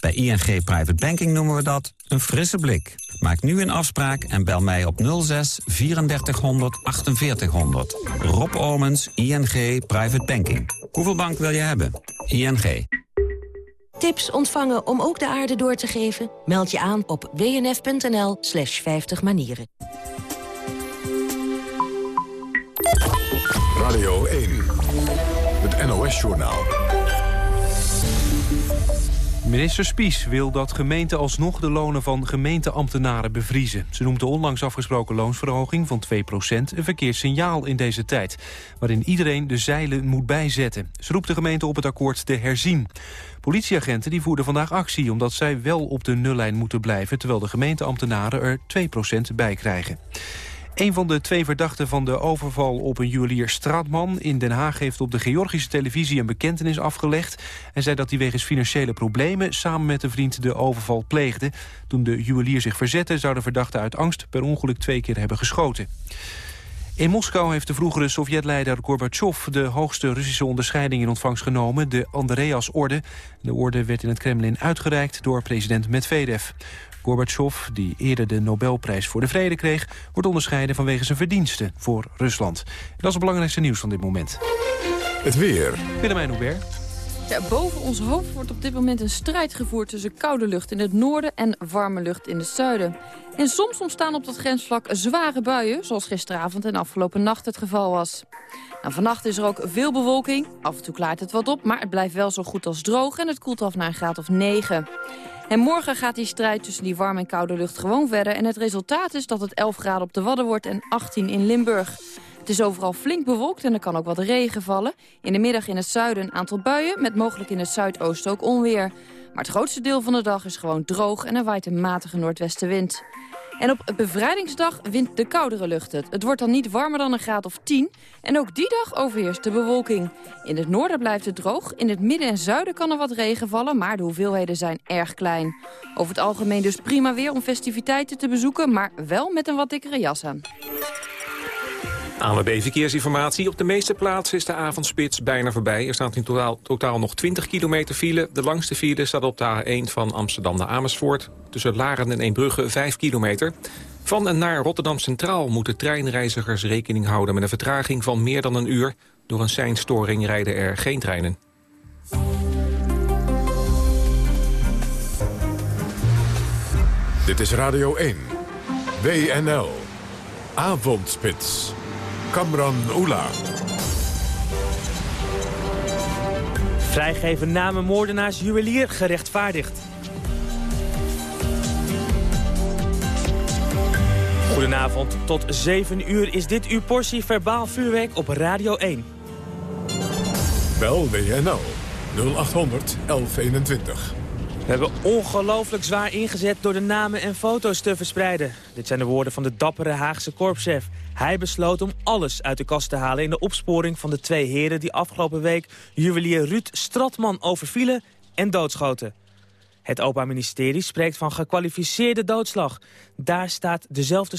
Bij ING Private Banking noemen we dat een frisse blik. Maak nu een afspraak en bel mij op 06 3400 4800. Rob Omens, ING Private Banking. Hoeveel bank wil je hebben? ING. Tips ontvangen om ook de aarde door te geven? Meld je aan op wnf.nl slash 50 manieren. Radio 1. Het NOS-journaal. Minister Spies wil dat gemeenten alsnog de lonen van gemeenteambtenaren bevriezen. Ze noemt de onlangs afgesproken loonsverhoging van 2% een verkeerd signaal in deze tijd, waarin iedereen de zeilen moet bijzetten. Ze roept de gemeente op het akkoord te herzien. Politieagenten die voerden vandaag actie omdat zij wel op de nullijn moeten blijven, terwijl de gemeenteambtenaren er 2% bij krijgen. Een van de twee verdachten van de overval op een juwelier Straatman in Den Haag heeft op de Georgische televisie een bekentenis afgelegd en zei dat hij wegens financiële problemen samen met een vriend de overval pleegde. Toen de juwelier zich verzette zou de verdachte uit angst per ongeluk twee keer hebben geschoten. In Moskou heeft de vroegere Sovjetleider Gorbachev de hoogste Russische onderscheiding in ontvangst genomen, de Andreas-orde. De orde werd in het Kremlin uitgereikt door president Medvedev. Gorbachev, die eerder de Nobelprijs voor de Vrede kreeg... wordt onderscheiden vanwege zijn verdiensten voor Rusland. En dat is het belangrijkste nieuws van dit moment. Het weer. Willemijn Hubert. Boven ons hoofd wordt op dit moment een strijd gevoerd tussen koude lucht in het noorden en warme lucht in het zuiden. En soms ontstaan op dat grensvlak zware buien, zoals gisteravond en afgelopen nacht het geval was. Nou, vannacht is er ook veel bewolking. Af en toe klaart het wat op, maar het blijft wel zo goed als droog en het koelt af naar een graad of 9. En morgen gaat die strijd tussen die warme en koude lucht gewoon verder. En het resultaat is dat het 11 graden op de Wadden wordt en 18 in Limburg. Het is overal flink bewolkt en er kan ook wat regen vallen. In de middag in het zuiden een aantal buien, met mogelijk in het zuidoosten ook onweer. Maar het grootste deel van de dag is gewoon droog en er waait een matige noordwestenwind. En op bevrijdingsdag wint de koudere lucht het. Het wordt dan niet warmer dan een graad of 10. En ook die dag overheerst de bewolking. In het noorden blijft het droog. In het midden en zuiden kan er wat regen vallen, maar de hoeveelheden zijn erg klein. Over het algemeen dus prima weer om festiviteiten te bezoeken, maar wel met een wat dikkere jas aan. ANWB Verkeersinformatie. Op de meeste plaatsen is de avondspits bijna voorbij. Er staat in totaal, totaal nog 20 kilometer file. De langste file staat op de A1 van Amsterdam naar Amersfoort. Tussen Laren en Eembrugge 5 kilometer. Van en naar Rotterdam Centraal moeten treinreizigers rekening houden... met een vertraging van meer dan een uur. Door een seinstoring rijden er geen treinen. Dit is Radio 1. WNL. Avondspits. Kamran Oela. Vrijgeven namen moordenaars juwelier gerechtvaardigd. Goedenavond, tot 7 uur is dit uw portie verbaal vuurwerk op Radio 1. Bel WNL 0800 1121. We hebben ongelooflijk zwaar ingezet door de namen en foto's te verspreiden. Dit zijn de woorden van de dappere Haagse korpschef. Hij besloot om alles uit de kast te halen in de opsporing van de twee heren... die afgelopen week juwelier Ruud Stratman overvielen en doodschoten. Het Openbaar Ministerie spreekt van gekwalificeerde doodslag. Daar staat dezelfde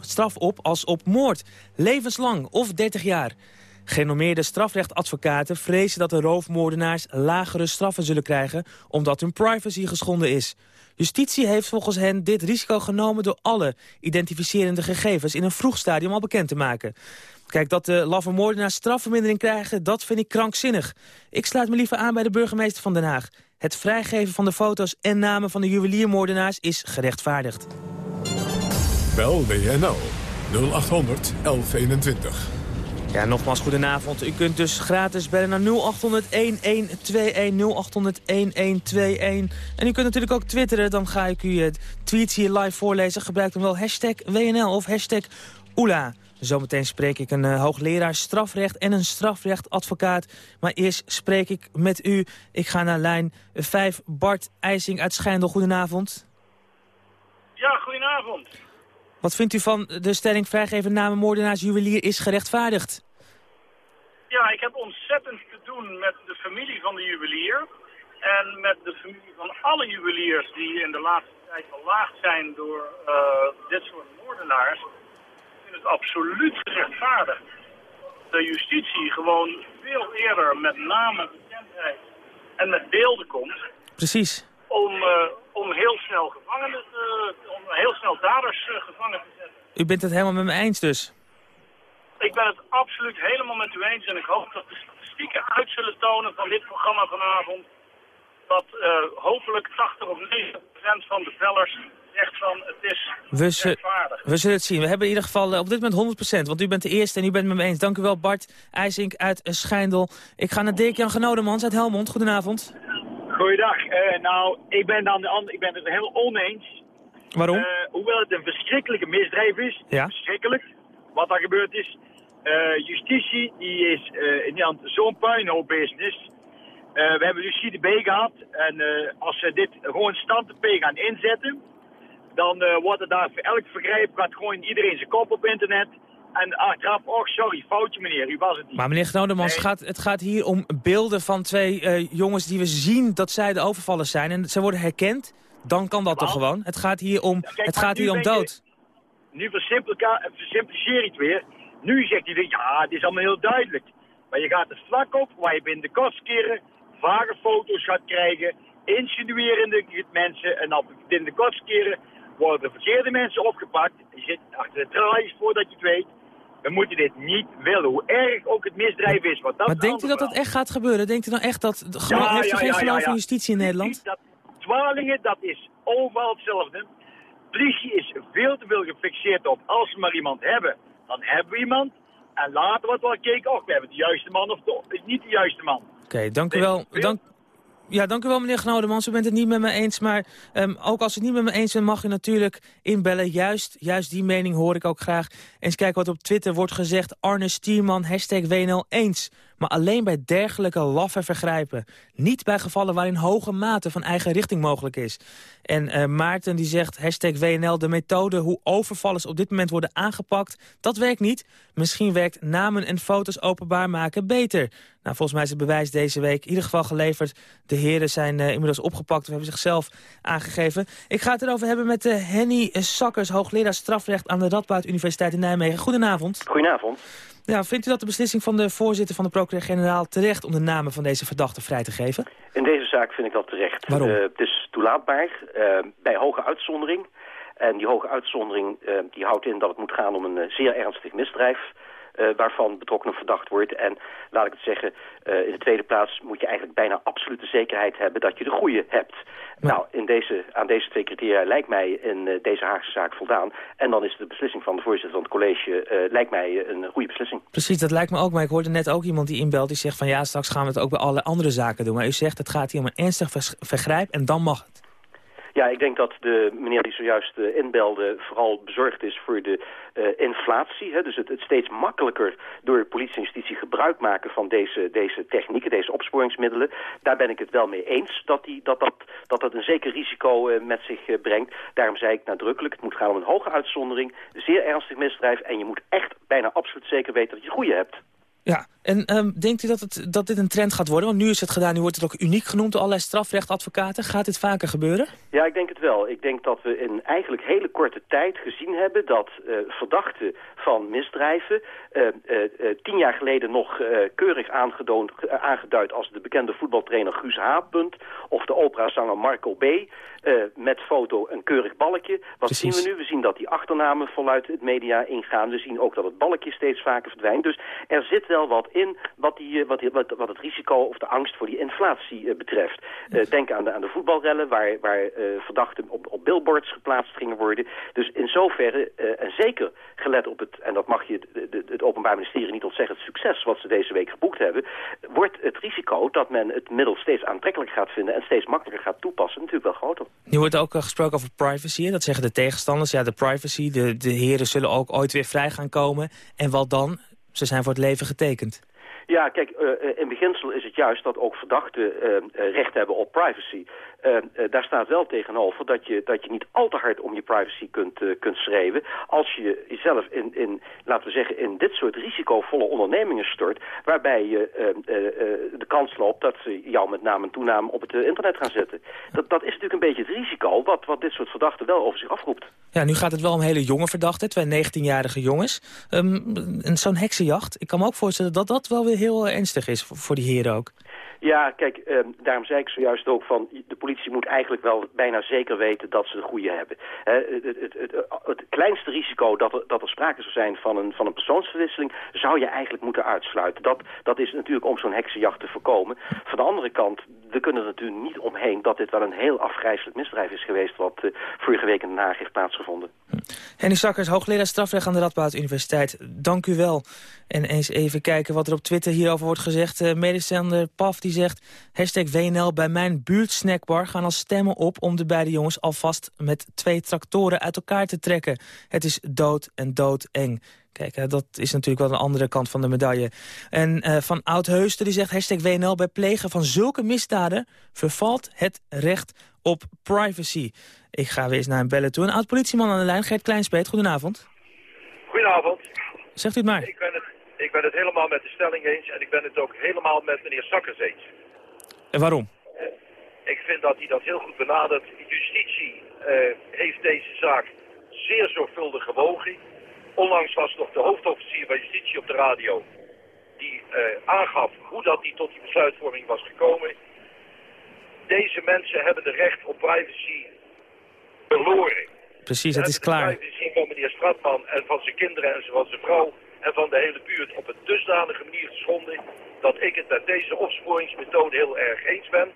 straf, op als op moord. Levenslang of 30 jaar. Genormeerde strafrechtadvocaten vrezen dat de roofmoordenaars lagere straffen zullen krijgen... omdat hun privacy geschonden is. Justitie heeft volgens hen dit risico genomen door alle identificerende gegevens... in een vroeg stadium al bekend te maken. Kijk, dat de laffe moordenaars strafvermindering krijgen, dat vind ik krankzinnig. Ik sluit me liever aan bij de burgemeester van Den Haag. Het vrijgeven van de foto's en namen van de juweliermoordenaars is gerechtvaardigd. Bel WNL 0800 1121. Ja, nogmaals, goedenavond. U kunt dus gratis bellen naar 0800 1121 0800 1121. En u kunt natuurlijk ook twitteren, dan ga ik u het tweets hier live voorlezen. Gebruik dan wel hashtag WNL of hashtag Oela. Zometeen spreek ik een uh, hoogleraar strafrecht en een strafrechtadvocaat. Maar eerst spreek ik met u. Ik ga naar lijn 5. Bart IJsing uit Schijndel. Goedenavond. Ja, goedenavond. Wat vindt u van de stelling vrijgeven namen moordenaars juwelier is gerechtvaardigd? Ja, ik heb ontzettend te doen met de familie van de juwelier. En met de familie van alle juweliers die in de laatste tijd verlaagd zijn door uh, dit soort moordenaars het absoluut gerechtvaardigd. De justitie gewoon veel eerder met namen, bekendheid en met beelden komt. Precies. Om, uh, om heel snel gevangenen, uh, om heel snel daders uh, gevangen te zetten. U bent het helemaal met me eens dus? Ik ben het absoluut helemaal met u eens en ik hoop dat de statistieken uit zullen tonen van dit programma vanavond dat hopelijk 80 of 90 procent van de bellers zegt van het is we, we zullen het zien. We hebben in ieder geval uh, op dit moment 100%. Want u bent de eerste en u bent het met me eens. Dank u wel Bart IJsink uit Schijndel. Ik ga naar Dirk-Jan Genodemans uit Helmond. Goedenavond. Goeiedag. Uh, nou, ik ben, dan ik ben het er heel oneens. Waarom? hoewel het een verschrikkelijke misdrijf is. Ja. Verschrikkelijk. Wat er gebeurd is. justitie die is in Nederland zo'n puinhoop business. we hebben Lucie de B gehad. En als ze dit gewoon stand P gaan inzetten dan wordt het daar voor elk vergrijp gaat gewoon iedereen zijn kop op internet. En achteraf, oh sorry, foutje meneer, u was het niet. Maar meneer Gnodemans, nee. gaat, het gaat hier om beelden van twee uh, jongens die we zien dat zij de overvallers zijn. En ze worden herkend, dan kan dat toch gewoon? Het gaat hier om, ja, kijk, het gaat hier om dood. Je, nu versimpliceer je het weer. Nu zegt hij ja, het is allemaal heel duidelijk. Maar je gaat er vlak op waar je binnen de kortskeren vage foto's gaat krijgen, insinuerende mensen. En dan binnen de kortskeren worden de verkeerde mensen opgepakt. Je zit achter de tralies voordat je het weet. We moeten dit niet willen, hoe erg ook het misdrijf is. Want dat maar denkt u dat dat echt gaat gebeuren? Denkt u nou echt dat... Ja, heeft u geen geloof in justitie in Nederland? Dat, dwalingen, dat is overal hetzelfde. Politie is veel te veel gefixeerd op als we maar iemand hebben, dan hebben we iemand. En later wordt wel gekeken, oh, we hebben de juiste man of de, niet de juiste man. Oké, dank u wel. Dank, ja, dank u wel meneer Gnoudemans. U bent het niet met me eens, maar um, ook als u het niet met me eens bent... mag u natuurlijk inbellen. Juist, juist die mening hoor ik ook graag. Eens kijken wat op Twitter wordt gezegd. Arne Stierman, hashtag WNL eens. Maar alleen bij dergelijke laffe vergrijpen. Niet bij gevallen waarin hoge mate van eigen richting mogelijk is. En uh, Maarten die zegt, hashtag WNL, de methode hoe overvallers op dit moment worden aangepakt, dat werkt niet. Misschien werkt namen en foto's openbaar maken beter. Nou, volgens mij is het bewijs deze week in ieder geval geleverd. De heren zijn uh, inmiddels opgepakt of hebben zichzelf aangegeven. Ik ga het erover hebben met uh, Henny Sakkers, hoogleraar strafrecht aan de Radboud Universiteit in Nijmegen. Goedenavond. Goedenavond. Ja, vindt u dat de beslissing van de voorzitter van de procureur-generaal terecht om de namen van deze verdachten vrij te geven? In deze zaak vind ik dat terecht. Waarom? Uh, het is toelaatbaar uh, bij hoge uitzondering. En die hoge uitzondering uh, die houdt in dat het moet gaan om een zeer ernstig misdrijf waarvan betrokkenen verdacht wordt. En laat ik het zeggen, uh, in de tweede plaats moet je eigenlijk bijna absolute zekerheid hebben dat je de goede hebt. Nou, in deze, aan deze twee criteria lijkt mij in uh, deze Haagse zaak voldaan. En dan is de beslissing van de voorzitter van het college lijkt mij een goede beslissing. Precies, dat lijkt me ook. Maar ik hoorde net ook iemand die inbelt die zegt van ja, straks gaan we het ook bij alle andere zaken doen. Maar u zegt het gaat hier om een ernstig vergrijp en dan mag het. Ja, ik denk dat de meneer die zojuist uh, inbelde vooral bezorgd is voor de uh, inflatie. Hè? Dus het, het, steeds makkelijker door politie en justitie gebruik maken van deze, deze technieken, deze opsporingsmiddelen. Daar ben ik het wel mee eens dat die, dat, dat, dat, dat een zeker risico uh, met zich brengt. Daarom zei ik nadrukkelijk, het moet gaan om een hoge uitzondering, zeer ernstig misdrijf. En je moet echt bijna absoluut zeker weten dat je het goede hebt. Ja, en um, denkt u dat, het, dat dit een trend gaat worden? Want nu is het gedaan, nu wordt het ook uniek genoemd door allerlei strafrechtadvocaten. Gaat dit vaker gebeuren? Ja, ik denk het wel. Ik denk dat we in eigenlijk hele korte tijd gezien hebben dat uh, verdachten van misdrijven uh, uh, tien jaar geleden nog keurig aangeduid als de bekende voetbaltrainer Guus H. of de operazanger Marco B. met foto een keurig balkje. Wat Precies. zien we nu? We zien dat die achternamen voluit het media ingaan. We zien ook dat het balkje steeds vaker verdwijnt. Dus er zit wel wat in wat, die, wat, die, wat, wat het risico of de angst voor die inflatie betreft. denk aan de, aan de voetbalrellen waar, waar verdachten op, op billboards geplaatst gingen worden. Dus in zoverre, en zeker gelet op het, en dat mag je het, het Openbaar Ministerie niet ontzeggen, het succes wat ze deze week geboekt hebben, wordt het risico dat men het middel steeds aantrekkelijk gaat vinden en steeds makkelijker gaat toepassen natuurlijk wel groter. Nu wordt ook gesproken over privacy. Dat zeggen de tegenstanders. Ja, de privacy, de, de heren zullen ook ooit weer vrij gaan komen. En wat dan? Ze zijn voor het leven getekend. Ja, kijk, uh, in beginsel is het juist dat ook verdachten recht hebben op privacy. Uh, daar staat wel tegenover dat je, dat je niet al te hard om je privacy kunt, kunt schreeuwen. Als je jezelf in, in, laten we zeggen, in dit soort risicovolle ondernemingen stort... waarbij je de kans loopt dat ze jou met naam en toenaam op het internet gaan zetten. Dat, dat is natuurlijk een beetje het risico wat, wat dit soort verdachten wel over zich afroept. Ja, nu gaat het wel om hele jonge verdachten, twee 19-jarige jongens. Um, Zo'n heksenjacht, ik kan me ook voorstellen dat dat wel weer heel ernstig is voor die heren ook. Ja, kijk, eh, daarom zei ik zojuist ook van... de politie moet eigenlijk wel bijna zeker weten dat ze de goede hebben. het, het, het, het, kleinste risico dat er, dat er sprake zou zijn van een, van een persoonsverwisseling... zou je eigenlijk moeten uitsluiten. Dat, dat is natuurlijk om zo'n heksenjacht te voorkomen. Van de andere kant, we kunnen er natuurlijk niet omheen... dat dit wel een heel afgrijzelijk misdrijf is geweest... wat uh, vorige week in Den Haag heeft plaatsgevonden. Henny Sakkers, hoogleraar strafrecht aan de Radboud Universiteit. Dank u wel. En eens even kijken wat er op Twitter hierover wordt gezegd. Uh, Paf die zegt... Hashtag WNL bij mijn buurtsnackbar gaan als stemmen op... om de beide jongens alvast met twee tractoren uit elkaar te trekken. Het is dood en doodeng. Kijk, dat is natuurlijk wel een andere kant van de medaille. En uh, van Oud-Heuster die zegt... hashtag WNL bij plegen van zulke misdaden... vervalt het recht op privacy. Ik ga weer eens naar een bellen toe. Een oud-politieman aan de lijn, Gert Kleinspeet. Goedenavond. Goedenavond. Zegt u het maar. Ik ben het, ik ben het helemaal met de stelling eens en ik ben het ook helemaal met meneer Sakkers eens. En waarom? Ik vind dat hij dat heel goed benadert. Justitie uh, heeft deze zaak zeer zorgvuldig gewogen. Onlangs was nog de hoofdofficier van Justitie op de radio die uh, aangaf hoe dat hij tot die besluitvorming was gekomen. Deze mensen hebben de recht op privacy verloren. Precies, het is klaar. De privacy van meneer Stratman en van zijn kinderen en van zijn vrouw en van de hele buurt op een dusdanige manier geschonden dat ik het met deze opsporingsmethode heel erg eens ben.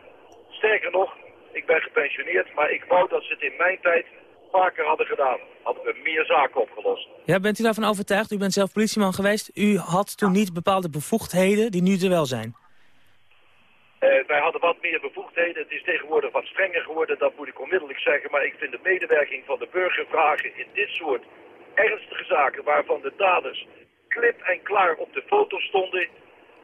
Sterker nog, ik ben gepensioneerd, maar ik wou dat ze het in mijn tijd vaker hadden gedaan. Hadden we meer zaken opgelost. Ja, bent u daarvan overtuigd? U bent zelf politieman geweest. U had toen niet bepaalde bevoegdheden die nu er wel zijn. Uh, wij hadden wat meer bevoegdheden. Het is tegenwoordig wat strenger geworden, dat moet ik onmiddellijk zeggen. Maar ik vind de medewerking van de burgervragen in dit soort ernstige zaken... waarvan de daders klip en klaar op de foto stonden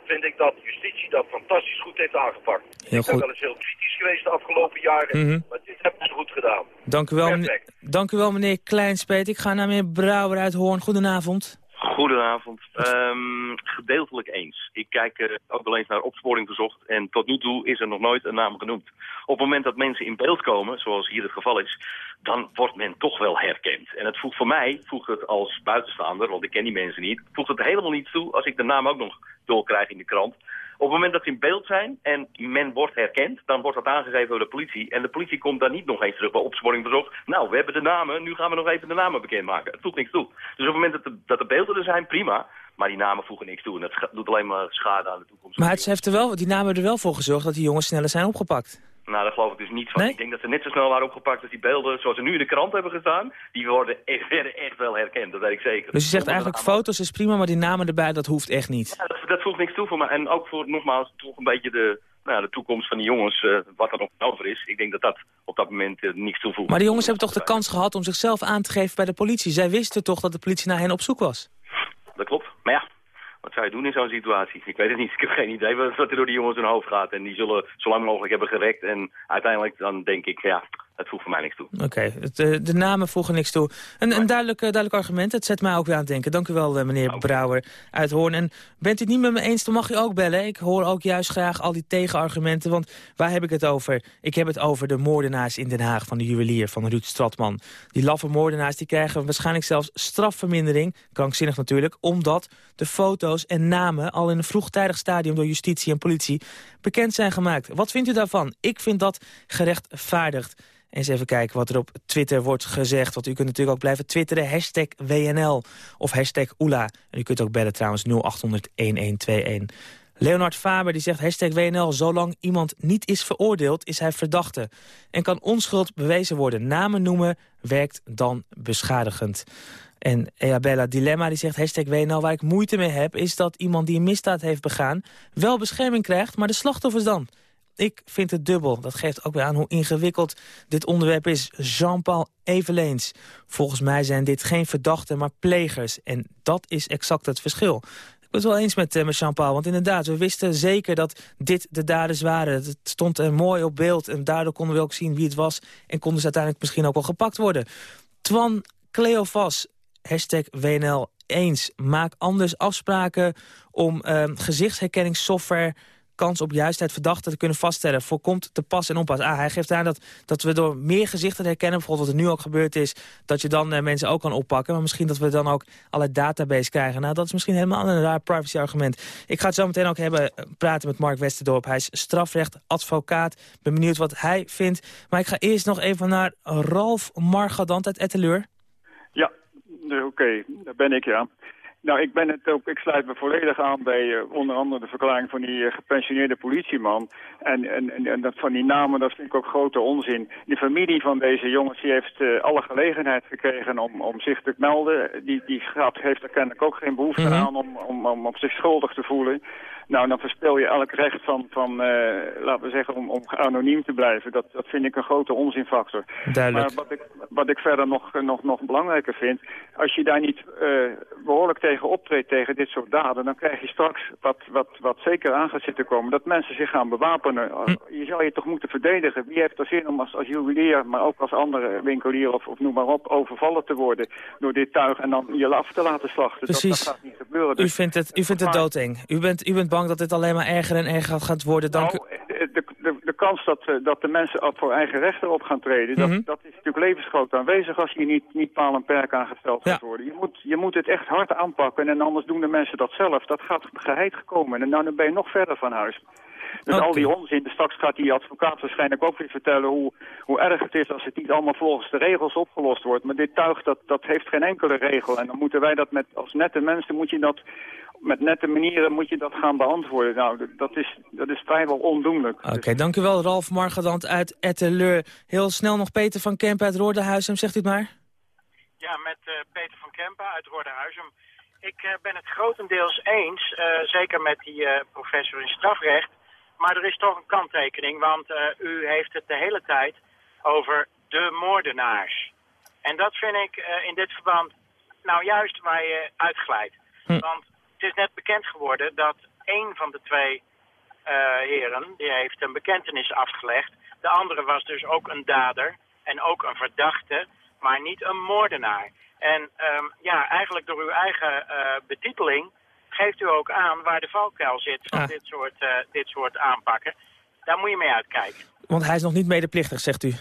vind ik dat justitie dat fantastisch goed heeft aangepakt. Heel ik ben wel eens heel kritisch geweest de afgelopen jaren, Mhm. maar dit hebben ze goed gedaan. Dank u wel, meneer, dank u wel, meneer Kleinspeet. Ik ga naar meneer Brouwer uit Hoorn. Goedenavond. Goedenavond. Ehm, gedeeltelijk eens. Ik kijk eh, ook wel eens naar opsporing verzocht en tot nu toe is er nog nooit een naam genoemd. Op het moment dat mensen in beeld komen, zoals hier het geval is, dan wordt men toch wel herkend. En het voegt voor mij, voegt het als buitenstaander, want ik ken die mensen niet, voegt het helemaal niet toe als ik de naam ook nog doorkrijg in de krant. Op het moment dat ze in beeld zijn en men wordt herkend, dan wordt dat aangegeven door de politie. En de politie komt dan niet nog eens terug bij opsporing verzocht. Nou, we hebben de namen, nu gaan we nog even de namen bekendmaken. Het voegt niks toe. Dus op het moment dat de, dat de beelden er zijn, prima. Maar die namen voegen niks toe en dat doet alleen maar schade aan de toekomst. Maar het heeft er wel, die namen hebben er wel voor gezorgd dat die jongens sneller zijn opgepakt. Nou, daar geloof ik dus niet van. Ik denk dat ze net zo snel waren opgepakt als die beelden, zoals ze nu in de krant hebben gestaan, die worden echt, werden echt wel herkend, dat weet ik zeker. Dus je zegt eigenlijk foto's is prima, maar die namen erbij, dat hoeft echt niet. Ja, dat, voegt niks toe voor mij. En ook voor, nogmaals, toch een beetje de, nou, ja, de toekomst van die jongens, eh, wat er nog over is. Ik denk dat dat op dat moment eh, niks toevoegt. Maar die jongens hebben toch de kans gehad om zichzelf aan te geven bij de politie. Zij wisten toch dat de politie naar hen op zoek was? Dat klopt. Maar ja, wat zou je doen in zo'n situatie? Ik weet het niet. Ik heb geen idee wat, er door die jongens hun hoofd gaat. En die zullen zo lang mogelijk hebben gerekt. En uiteindelijk dan denk ik, ja, het voegt voor mij niks toe. Oké, het, eh, de namen voegen niks toe. Een, een duidelijk, eh, duidelijk argument. Het zet mij ook weer aan het denken. Dank u wel, eh, meneer Brouwer uit Hoorn. En bent u het niet met me eens, dan mag u ook bellen. Ik hoor ook juist graag al die tegenargumenten. Want waar heb ik het over? Ik heb het over de moordenaars in Den Haag van de juwelier van Ruud Stratman. Die laffe moordenaars die krijgen waarschijnlijk zelfs strafvermindering. Krankzinnig natuurlijk. Omdat de foto's en namen al in een vroegtijdig stadium door justitie en politie bekend zijn gemaakt. Wat vindt u daarvan? Ik vind dat gerechtvaardigd. Eens even kijken wat er op Twitter wordt gezegd. Want u kunt natuurlijk ook blijven twitteren. Hashtag WNL of hashtag Oela. En u kunt ook bellen trouwens 0800-1121. Leonard Faber die zegt hashtag WNL... zolang iemand niet is veroordeeld, is hij verdachte. En kan onschuld bewezen worden. Namen noemen werkt dan beschadigend. En Eabella Dilemma die zegt hashtag WNL... waar ik moeite mee heb, is dat iemand die een misdaad heeft begaan... wel bescherming krijgt, maar de slachtoffers dan... Ik vind het dubbel. Dat geeft ook weer aan hoe ingewikkeld dit onderwerp is. Jean-Paul Eveleens. Volgens mij zijn dit geen verdachten, maar plegers. En dat is exact het verschil. Ik ben het wel eens met, uh, Jean-Paul, want inderdaad, we wisten zeker dat dit de daders waren. Het stond uh, mooi op beeld en daardoor konden we ook zien wie het was... en konden ze uiteindelijk misschien ook wel gepakt worden. Twan Cleofas, hashtag WNL eens. Maak anders afspraken om uh, gezichtsherkenningssoftware kans op juistheid verdachten te kunnen vaststellen... voorkomt te pas en onpas. Ah, hij geeft aan dat, dat we door meer gezichten te herkennen... bijvoorbeeld wat er nu ook gebeurd is... dat je dan uh, mensen ook kan oppakken. Maar misschien dat we dan ook alle database krijgen. Nou, dat is misschien helemaal een raar privacy-argument. Ik ga het zo meteen ook hebben, eh, praten met Mark Westerdorp. Hij is strafrecht, advocaat. Ben benieuwd wat hij vindt. Maar ik ga eerst nog even naar Ralf Margadant uit Etteleur. Ja, oké, okay, daar ben ik, ja. Nou, ik ben het ook, ik sluit me volledig aan bij uh, onder andere de verklaring van die uh, gepensioneerde politieman. En, en, en dat van die namen, dat vind ik ook grote onzin. De familie van deze jongens, die heeft uh, alle gelegenheid gekregen om, om zich te melden. Die, die gaat, heeft er kennelijk ook geen behoefte mm -hmm. aan om, om, om op zich schuldig te voelen. Nou, dan verspil je elk recht van, van uh, laten we zeggen, om, om anoniem te blijven. Dat, dat vind ik een grote onzinfactor. Duidelijk. Maar wat ik, wat ik verder nog, nog, nog belangrijker vind, als je daar niet uh, behoorlijk tegen optreedt, tegen dit soort daden, dan krijg je straks wat, wat, wat zeker aan gaat zitten komen, dat mensen zich gaan bewapenen. Hm. Je zou je toch moeten verdedigen. Wie heeft er zin om als, als juwelier, maar ook als andere winkelier of, of noem maar op, overvallen te worden door dit tuig en dan je af te laten slachten? Precies. Dat, dat gaat niet gebeuren. Dus u vindt het, u vindt het doodeng. U bent, u bent bang dat dit alleen maar erger en erger gaat worden. Dank nou, de kans dat, dat de mensen voor eigen rechter op gaan treden, Mhm. dat, mm -hmm. dat is natuurlijk levensgroot aanwezig als je niet, niet paal en perk aangesteld gaat worden. Je moet, je moet het echt hard aanpakken en anders doen de mensen dat zelf. Dat gaat geheid gekomen en nou, dan ben je nog verder van huis. Dus okay. al die onzin, straks gaat die advocaat waarschijnlijk ook weer vertellen hoe, hoe erg het is als het niet allemaal volgens de regels opgelost wordt. Maar dit tuig, dat, dat heeft geen enkele regel. En dan moeten wij dat met, als nette mensen, moet je dat met nette manieren moet je dat gaan beantwoorden. Nou, dat is, dat is vrijwel ondoenlijk. Oké, okay, dank u wel, Ralf Margadant uit Etteleur. Heel snel nog Peter van Kempen uit Roordenhuizen, zegt u het maar? Ja, met uh, Peter van Kempen uit Roordenhuizen. Ik uh, ben het grotendeels eens, uh, zeker met die professor in strafrecht. Maar er is toch een kanttekening, want u heeft het de hele tijd over de moordenaars. En dat vind ik in dit verband nou juist waar je uitglijdt. Hm. Want het is net bekend geworden dat één van de twee uh, heren, die heeft een bekentenis afgelegd. De andere was dus ook een dader en ook een verdachte, maar niet een moordenaar. En um, ja, eigenlijk door uw eigen uh, betiteling geeft u ook aan waar de valkuil zit van Ah. dit, soort, uh, dit soort aanpakken. Daar moet je mee uitkijken. Want hij is nog niet medeplichtig, zegt u.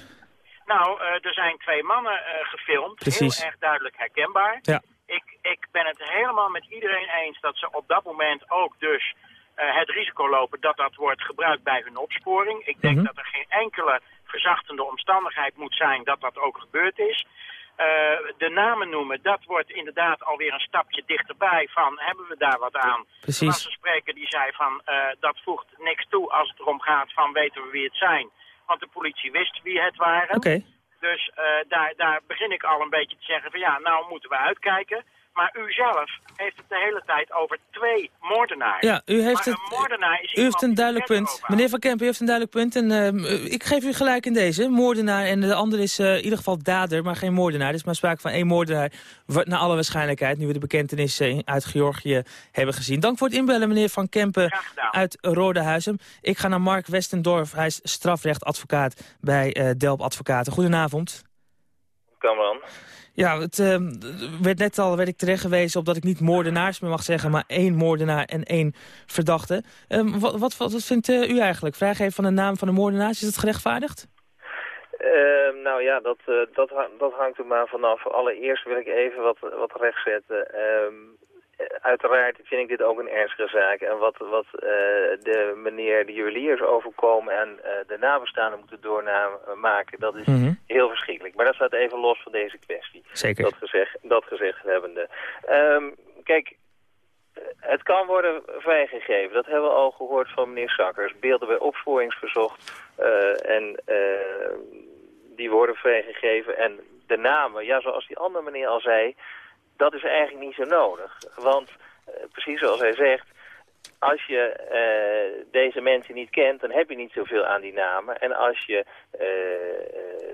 Nou, er zijn twee mannen gefilmd, Precies. heel erg duidelijk herkenbaar. Ja. Ik, ik ben het helemaal met iedereen eens dat ze op dat moment ook dus uh, het risico lopen dat dat wordt gebruikt bij hun opsporing. Ik denk Mhm. dat er geen enkele verzachtende omstandigheid moet zijn dat dat ook gebeurd is. Uh, de namen noemen, dat wordt inderdaad alweer een stapje dichterbij van hebben we daar wat aan. Precies. Er was een spreker die zei van uh, dat voegt niks toe als het erom gaat van weten we wie het zijn. Want de politie wist wie het waren. Oké. Dus uh, daar, daar begin ik al een beetje te zeggen van ja, nou moeten we uitkijken. Maar u zelf heeft het de hele tijd over twee moordenaars. Ja, u heeft, maar het, een moordenaar is u heeft een duidelijk punt. Meneer Van Kempen, u heeft een duidelijk punt. En uh, ik geef u gelijk in deze. Moordenaar en de andere is uh, in ieder geval dader, maar geen moordenaar. Er is maar sprake van één moordenaar, naar alle waarschijnlijkheid. Nu we de bekentenis uh, uit Georgië hebben gezien. Dank voor het inbellen, meneer Van Kempen uit Rodehuizen. Ik ga naar Mark Westendorf. Hij is strafrechtadvocaat bij uh, Delp Advocaten. Goedenavond. Kamerman. Ja, het uh, werd net al werd ik terecht gewezen op dat ik niet moordenaars meer mag zeggen, maar één moordenaar en één verdachte. Um, wat, wat, wat, vindt uh, u eigenlijk? Vrijgeven van de naam van de moordenaars, is dat gerechtvaardigd? Uh, nou ja, dat, dat, dat hangt er maar vanaf. Allereerst wil ik even wat, wat rechtzetten. Uiteraard vind ik dit ook een ernstige zaak. En wat, wat de meneer de juweliers overkomen en de nabestaanden moeten doormaken, dat is Mhm. heel verschrikkelijk. Maar dat staat even los van deze kwestie. Zeker. Dat gezegd, dat gezegd hebbende. Ehm, kijk, het kan worden vrijgegeven. Dat hebben we al gehoord van meneer Sakkers. Beelden bij opsporingsverzocht. eh, en eh, die worden vrijgegeven. En de namen, ja, zoals die andere meneer al zei... dat is eigenlijk niet zo nodig. Want, eh, precies zoals hij zegt... Als je eh, deze mensen niet kent, dan heb je niet zoveel aan die namen. En als je eh,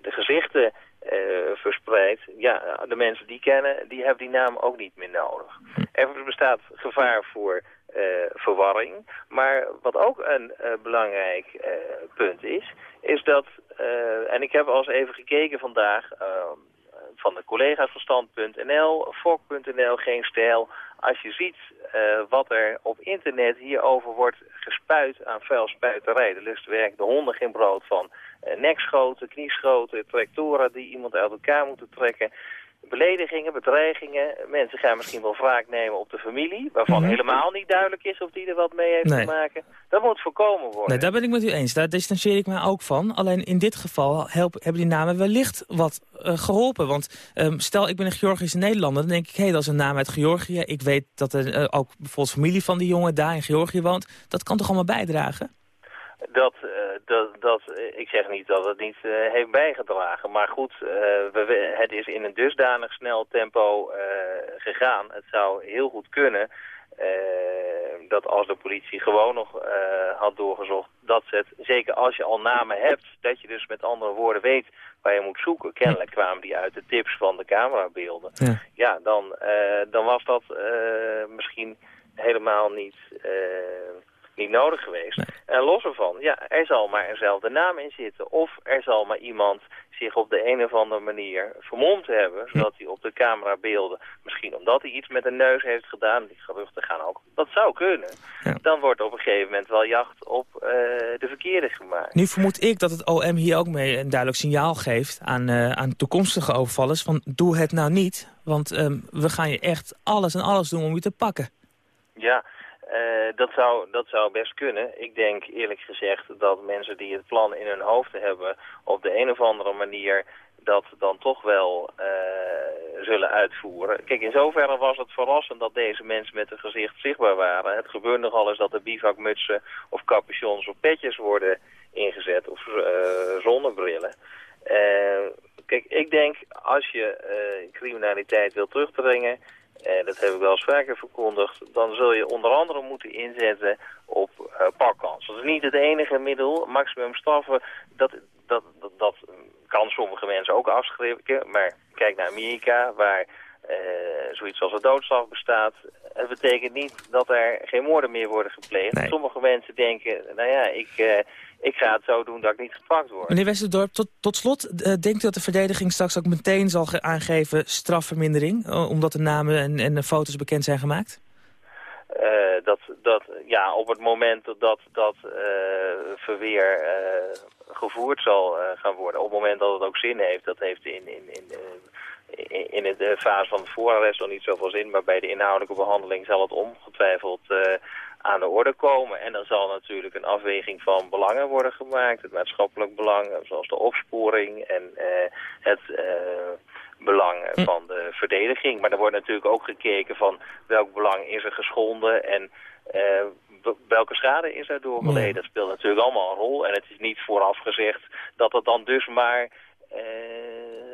de gezichten eh, verspreidt, ja, de mensen die kennen, die hebben die naam ook niet meer nodig. Er bestaat gevaar voor verwarring. Maar wat ook een belangrijk punt is, is dat, en ik heb al eens even gekeken vandaag eh, van de collega's van Stand.nl, Fok.nl, Geen Stijl. Als je ziet eh, wat er op internet hierover wordt gespuit aan vuilspuiterij. De lustwerk, de honden geen brood van. eh, nekschoten, knieschoten, tractoren die iemand uit elkaar moeten trekken. Beledigingen, bedreigingen. Mensen gaan misschien wel wraak nemen op de familie... waarvan Mhm. helemaal niet duidelijk is of die er wat mee heeft Nee. te maken. Dat moet voorkomen worden. Nee, daar ben ik met u eens. Daar distancieer ik mij ook van. Alleen in dit geval help, hebben die namen wellicht wat eh, geholpen. Want ehm, stel, ik ben een Georgische Nederlander. Dan denk ik, hé, dat is een naam uit Georgië. Ik weet dat er eh, ook bijvoorbeeld familie van die jongen daar in Georgië woont. Dat kan toch allemaal bijdragen? Dat, eh, dat, dat, ik zeg niet dat het niet eh, heeft bijgedragen. Maar goed, eh, we, het is in een dusdanig snel tempo eh, gegaan. Het zou heel goed kunnen dat als de politie gewoon nog had doorgezocht... dat ze het, zeker als je al namen hebt, dat je dus met andere woorden weet waar je moet zoeken. Kennelijk kwamen die uit de tips van de camerabeelden. Ja. Ja, dan, dan was dat misschien helemaal niet, niet nodig geweest. En los ervan, ja, er zal maar eenzelfde naam in zitten. Of er zal maar iemand zich op de een of andere manier vermomd hebben... zodat hij op de camerabeelden, misschien omdat hij iets met een neus heeft gedaan... die geruchten gaan ook, dat zou kunnen. Dan wordt op een gegeven moment wel jacht op eh, de verkeerde gemaakt. Nu vermoed ik dat het OM hier ook mee een duidelijk signaal geeft aan, eh, aan toekomstige overvallers. Van doe het nou niet, want ehm, we gaan je echt alles en alles doen om u te pakken. Ja, eh, dat, zou, dat zou best kunnen. Ik denk eerlijk gezegd dat mensen die het plan in hun hoofd hebben... op de een of andere manier dat dan toch wel eh, zullen uitvoeren. Kijk, in zoverre was het verrassend dat deze mensen met hun gezicht zichtbaar waren. Het gebeurt nogal eens dat er bivakmutsen of capuchons of petjes worden ingezet of eh, zonnebrillen. Kijk, ik denk als je criminaliteit wil terugdringen, eh, dat heb ik wel eens vaker verkondigd, dan zul je onder andere moeten inzetten op eh pakkans. Dat is niet het enige middel. Maximum straffen, dat, dat, dat, dat kan sommige mensen ook afschrikken. Maar kijk naar Amerika, waar eh, zoiets als de doodstraf bestaat. Het betekent niet dat er geen moorden meer worden gepleegd. Sommige mensen denken, nou ja, ik, eh, ik ga het zo doen dat ik niet gepakt word. Meneer Westerdorp, tot, tot slot, eh, denkt u dat de verdediging straks ook meteen zal ge- aangeven strafvermindering? eh, omdat de namen en, en de foto's bekend zijn gemaakt? Eh, dat, dat, ja, op het moment dat dat verweer gevoerd zal gaan worden, op het moment dat het ook zin heeft, dat heeft in, in, in, in, de fase van het voorarrest nog niet zoveel zin, maar bij de inhoudelijke behandeling zal het ongetwijfeld aan de orde komen. En dan zal natuurlijk een afweging van belangen worden gemaakt, het maatschappelijk belang, zoals de opsporing en eh, het... eh, belang van de verdediging. Maar er wordt natuurlijk ook gekeken van welk belang is er geschonden en eh, welke schade is daardoor geleden. Dat speelt natuurlijk allemaal een rol. En het is niet vooraf gezegd dat het dan dus maar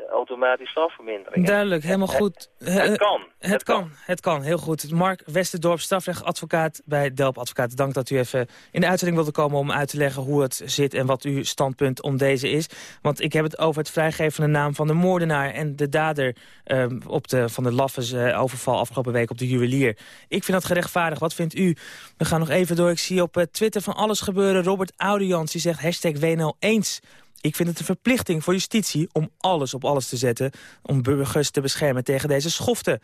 automatisch strafvermindering. Duidelijk, helemaal goed. Het kan. Het kan, het kan, heel goed. Mark Westerdorp, strafrechtadvocaat bij Delp Advocaat. Dank dat u even in de uitzending wilde komen om uit te leggen hoe het zit... en wat uw standpunt om deze is. Want ik heb het over het vrijgeven van de naam van de moordenaar... en de dader ehm, op de, van de Laffes eh, overval afgelopen week op de juwelier. Ik vind dat gerechtvaardigd. Wat vindt u? We gaan nog even door. Ik zie op eh, Twitter van alles gebeuren. Robert Audians die zegt hashtag WNL eens... Ik vind het een verplichting voor justitie om alles op alles te zetten... om burgers te beschermen tegen deze schoften.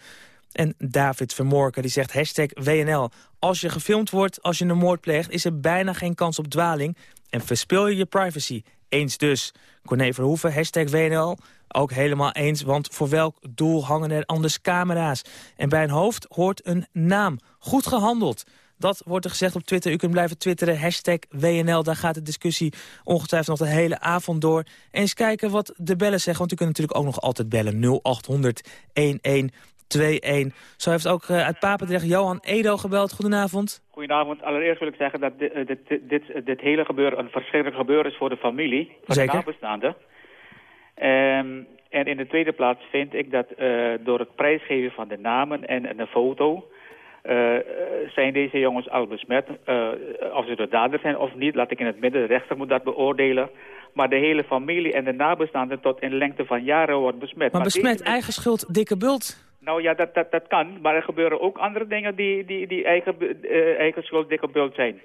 En David Vermorken die zegt hashtag WNL. Als je gefilmd wordt, als je een moord pleegt... is er bijna geen kans op dwaling en verspil je je privacy. Eens dus. Corné Verhoeven, hashtag WNL. Ook helemaal eens, want voor welk doel hangen er anders camera's? En bij een hoofd hoort een naam. Goed gehandeld. Dat wordt er gezegd op Twitter. U kunt blijven twitteren, hashtag WNL. Daar gaat de discussie ongetwijfeld nog de hele avond door. eens kijken wat de bellen zeggen, want u kunt natuurlijk ook nog altijd bellen. 0800 1121. Zo heeft ook uh, uit Papendrecht Johan Edo gebeld. Goedenavond. Goedenavond. Allereerst wil ik zeggen dat dit, dit, dit, dit hele gebeuren een verschrikkelijk gebeuren is voor de familie. Voor Zeker. de nabestaanden. Um, en in de tweede plaats vind ik dat uh, door het prijsgeven van de namen en, en de foto... Uh, zijn deze jongens al besmet. Uh, of ze de dader zijn of niet, laat ik in het midden. De rechter moet dat beoordelen. Maar de hele familie en de nabestaanden tot in lengte van jaren wordt besmet. Maar, maar besmet, eigen schuld, dikke bult? Nou ja, dat, dat, dat kan. Maar er gebeuren ook andere dingen die, die, die eigen, uh, eigen schuld, dikke bult zijn.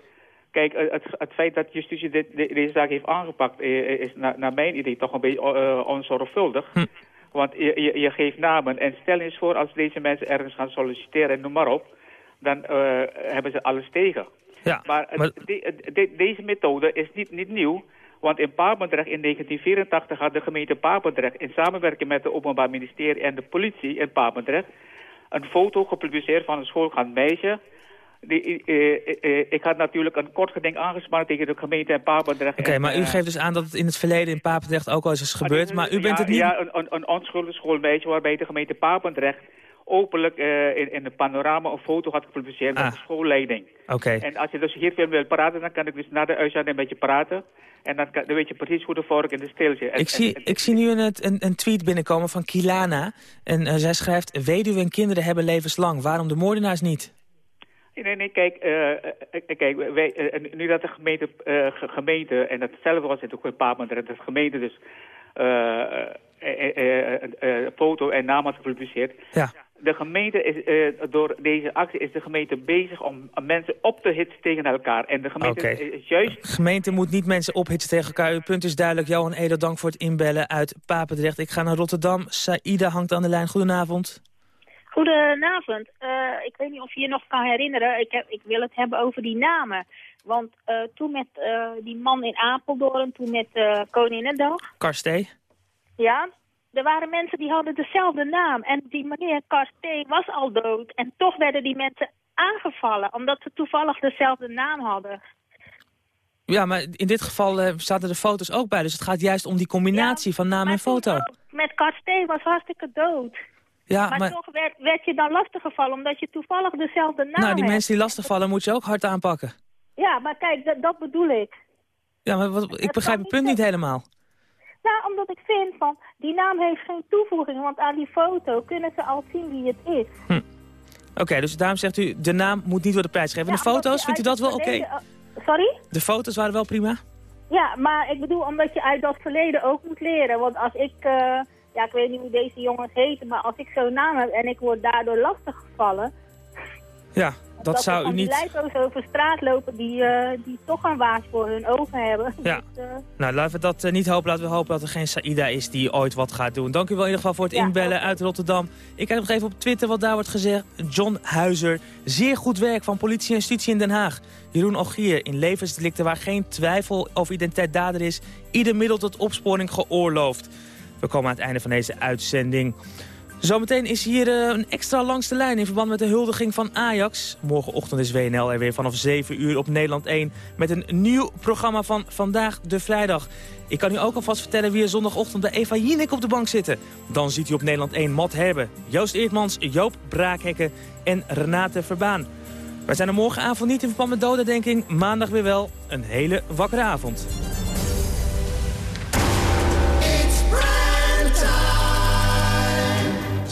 Kijk, het, het feit dat justitie dit, deze zaak heeft aangepakt... is naar, naar mijn idee toch een beetje onzorgvuldig. Hm. Want je, je, je geeft namen en stel eens voor als deze mensen ergens gaan solliciteren en noem maar op dan uh, hebben ze alles tegen. Ja, maar, maar... De, de, deze methode is niet, niet nieuw. Want in Papendrecht in 1984 had de gemeente Papendrecht... in samenwerking met het Openbaar Ministerie en de politie in Papendrecht... een foto gepubliceerd van een schoolgaand meisje... Die, uh, uh, ik had natuurlijk een kort geding aangespannen tegen de gemeente in Papendrecht. Oké, okay, maar u geeft dus aan dat het in het verleden in Papendrecht ook al eens is gebeurd. Maar, u bent ja, het niet... Ja, een, een, een onschuldig schoolmeisje waarbij de gemeente Papendrecht openlijk uh, in, in de panorama een foto had gepubliceerd ah. met de schoolleiding. Oké. Okay. En als je dus hier veel wil praten, dan kan ik dus na de uitzending een beetje praten. En dan, kan, dan weet je precies hoe de vork in de steel zit. Ik, zie, en, ik zie nu een, een, een, tweet binnenkomen van Kilana. En uh, zij schrijft, weduwe en kinderen hebben levenslang. Waarom de moordenaars niet? Nee, nee, kijk, uh, kijk wij, nu dat de gemeente, gemeente en hetzelfde was het ook in Papendrecht, dat de gemeente dus foto en naam had gepubliceerd. Ja de gemeente is, uh, door deze actie is de gemeente bezig om mensen op te hitsen tegen elkaar. En de gemeente okay. is juist... De gemeente moet niet mensen ophitsen tegen elkaar. Uw punt is duidelijk. Johan Eder, dank voor het inbellen uit Papendrecht. Ik ga naar Rotterdam. Saïda hangt aan de lijn. Goedenavond. Goedenavond. Uh, ik weet niet of je je nog kan herinneren. Ik, heb, ik wil het hebben over die namen. Want uh, toen met die man in Apeldoorn, toen met Koninginnedag... Karstee. Ja, er waren mensen die hadden dezelfde naam. En die meneer Karstee was al dood. En toch werden die mensen aangevallen. Omdat ze toevallig dezelfde naam hadden. Ja, maar in dit geval uh, zaten de foto's ook bij. Dus het gaat juist om die combinatie ja, van naam en foto. Ook, met Karstee was hartstikke dood. Ja, maar, maar toch werd, werd je dan lastiggevallen omdat je toevallig dezelfde naam Nou, die hebt. mensen die lastigvallen moet je ook hard aanpakken. Ja, maar kijk, dat, dat bedoel ik. Ja, maar wat, ik begrijp het punt niet helemaal. Nou, omdat ik vind van, die naam heeft geen toevoeging, want aan die foto kunnen ze al zien wie het is. Hm. Oké, okay, dus daarom zegt u, de naam moet niet worden prijsgegeven. Ja, de foto's, vindt u dat wel oké? Okay? Sorry? De foto's waren wel prima? Ja, maar ik bedoel, omdat je uit dat verleden ook moet leren. Want als ik, uh, ja, ik weet niet hoe deze jongens heten, maar als ik zo'n naam heb en ik word daardoor lastiggevallen... Ja, dat, dat zou u niet... Die lijko's over straat lopen die, uh, die toch een waas voor hun ogen hebben. Ja. Dus, uh... Nou, laten we dat uh, niet hopen. Laten we hopen dat er geen Saïda is die ooit wat gaat doen. Dank u wel in ieder geval voor het ja, inbellen okay. uit Rotterdam. Ik kijk nog even op Twitter wat daar wordt gezegd. John Huizer. Zeer goed werk van politie en justitie in Den Haag. Jeroen Ogier in levensdelicten waar geen twijfel over identiteit dader is. Ieder middel tot opsporing geoorloofd. We komen aan het einde van deze uitzending. Zometeen is hier uh, een extra langste lijn in verband met de huldiging van Ajax. Morgenochtend is WNL er weer vanaf 7 uur op Nederland 1... met een nieuw programma van Vandaag de Vrijdag. Ik kan u ook alvast vertellen wie er zondagochtend bij Eva Jinek op de bank zitten. Dan ziet u op Nederland 1 Matt Herben, Joost Eertmans, Joop Braakhekken en Renate Verbaan. Wij zijn er morgenavond niet in verband met dodendenking. Maandag weer wel. Een hele wakkere avond.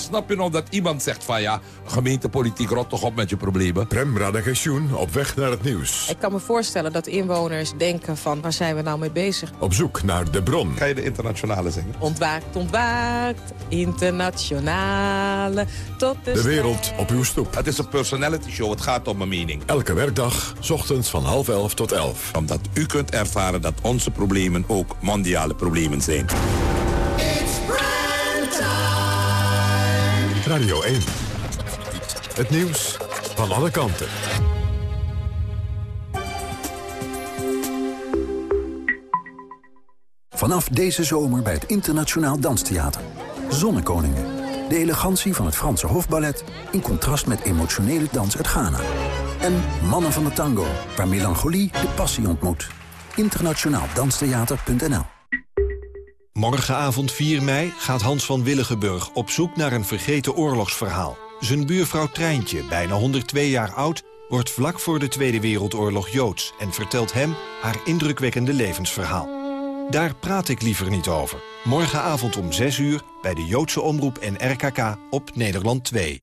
Snap je nog dat iemand zegt van ja, gemeentepolitiek rot toch op met je problemen. Prem Radagensjoen op weg naar het nieuws. Ik kan me voorstellen dat inwoners denken van waar zijn we nou mee bezig? Op zoek naar de bron. Ga je de internationale zingen? Ontwaakt, ontwaakt, internationale, tot de De wereld op uw stoep. Het is een personality show, het gaat om mijn mening. Elke werkdag, s ochtends van half elf tot elf. Omdat u kunt ervaren dat onze problemen ook mondiale problemen zijn. Radio 1. Het nieuws van alle kanten. Vanaf deze zomer bij het Internationaal Danstheater. Zonnekoningen. De elegantie van het Franse hofballet... in contrast met emotionele dans uit Ghana. En Mannen van de Tango, waar melancholie de passie ontmoet. Internationaaldanstheater.nl Morgenavond 4 mei gaat Hans van Willigenburg op zoek naar een vergeten oorlogsverhaal. Zijn buurvrouw Treintje, bijna 102 jaar oud, wordt vlak voor de Tweede Wereldoorlog Joods... en vertelt hem haar indrukwekkende levensverhaal. Daar praat ik liever niet over. Morgenavond om 6 uur bij de Joodse Omroep en RKK op Nederland 2.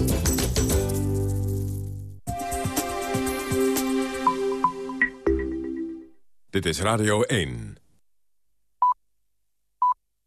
Dit is Radio 1.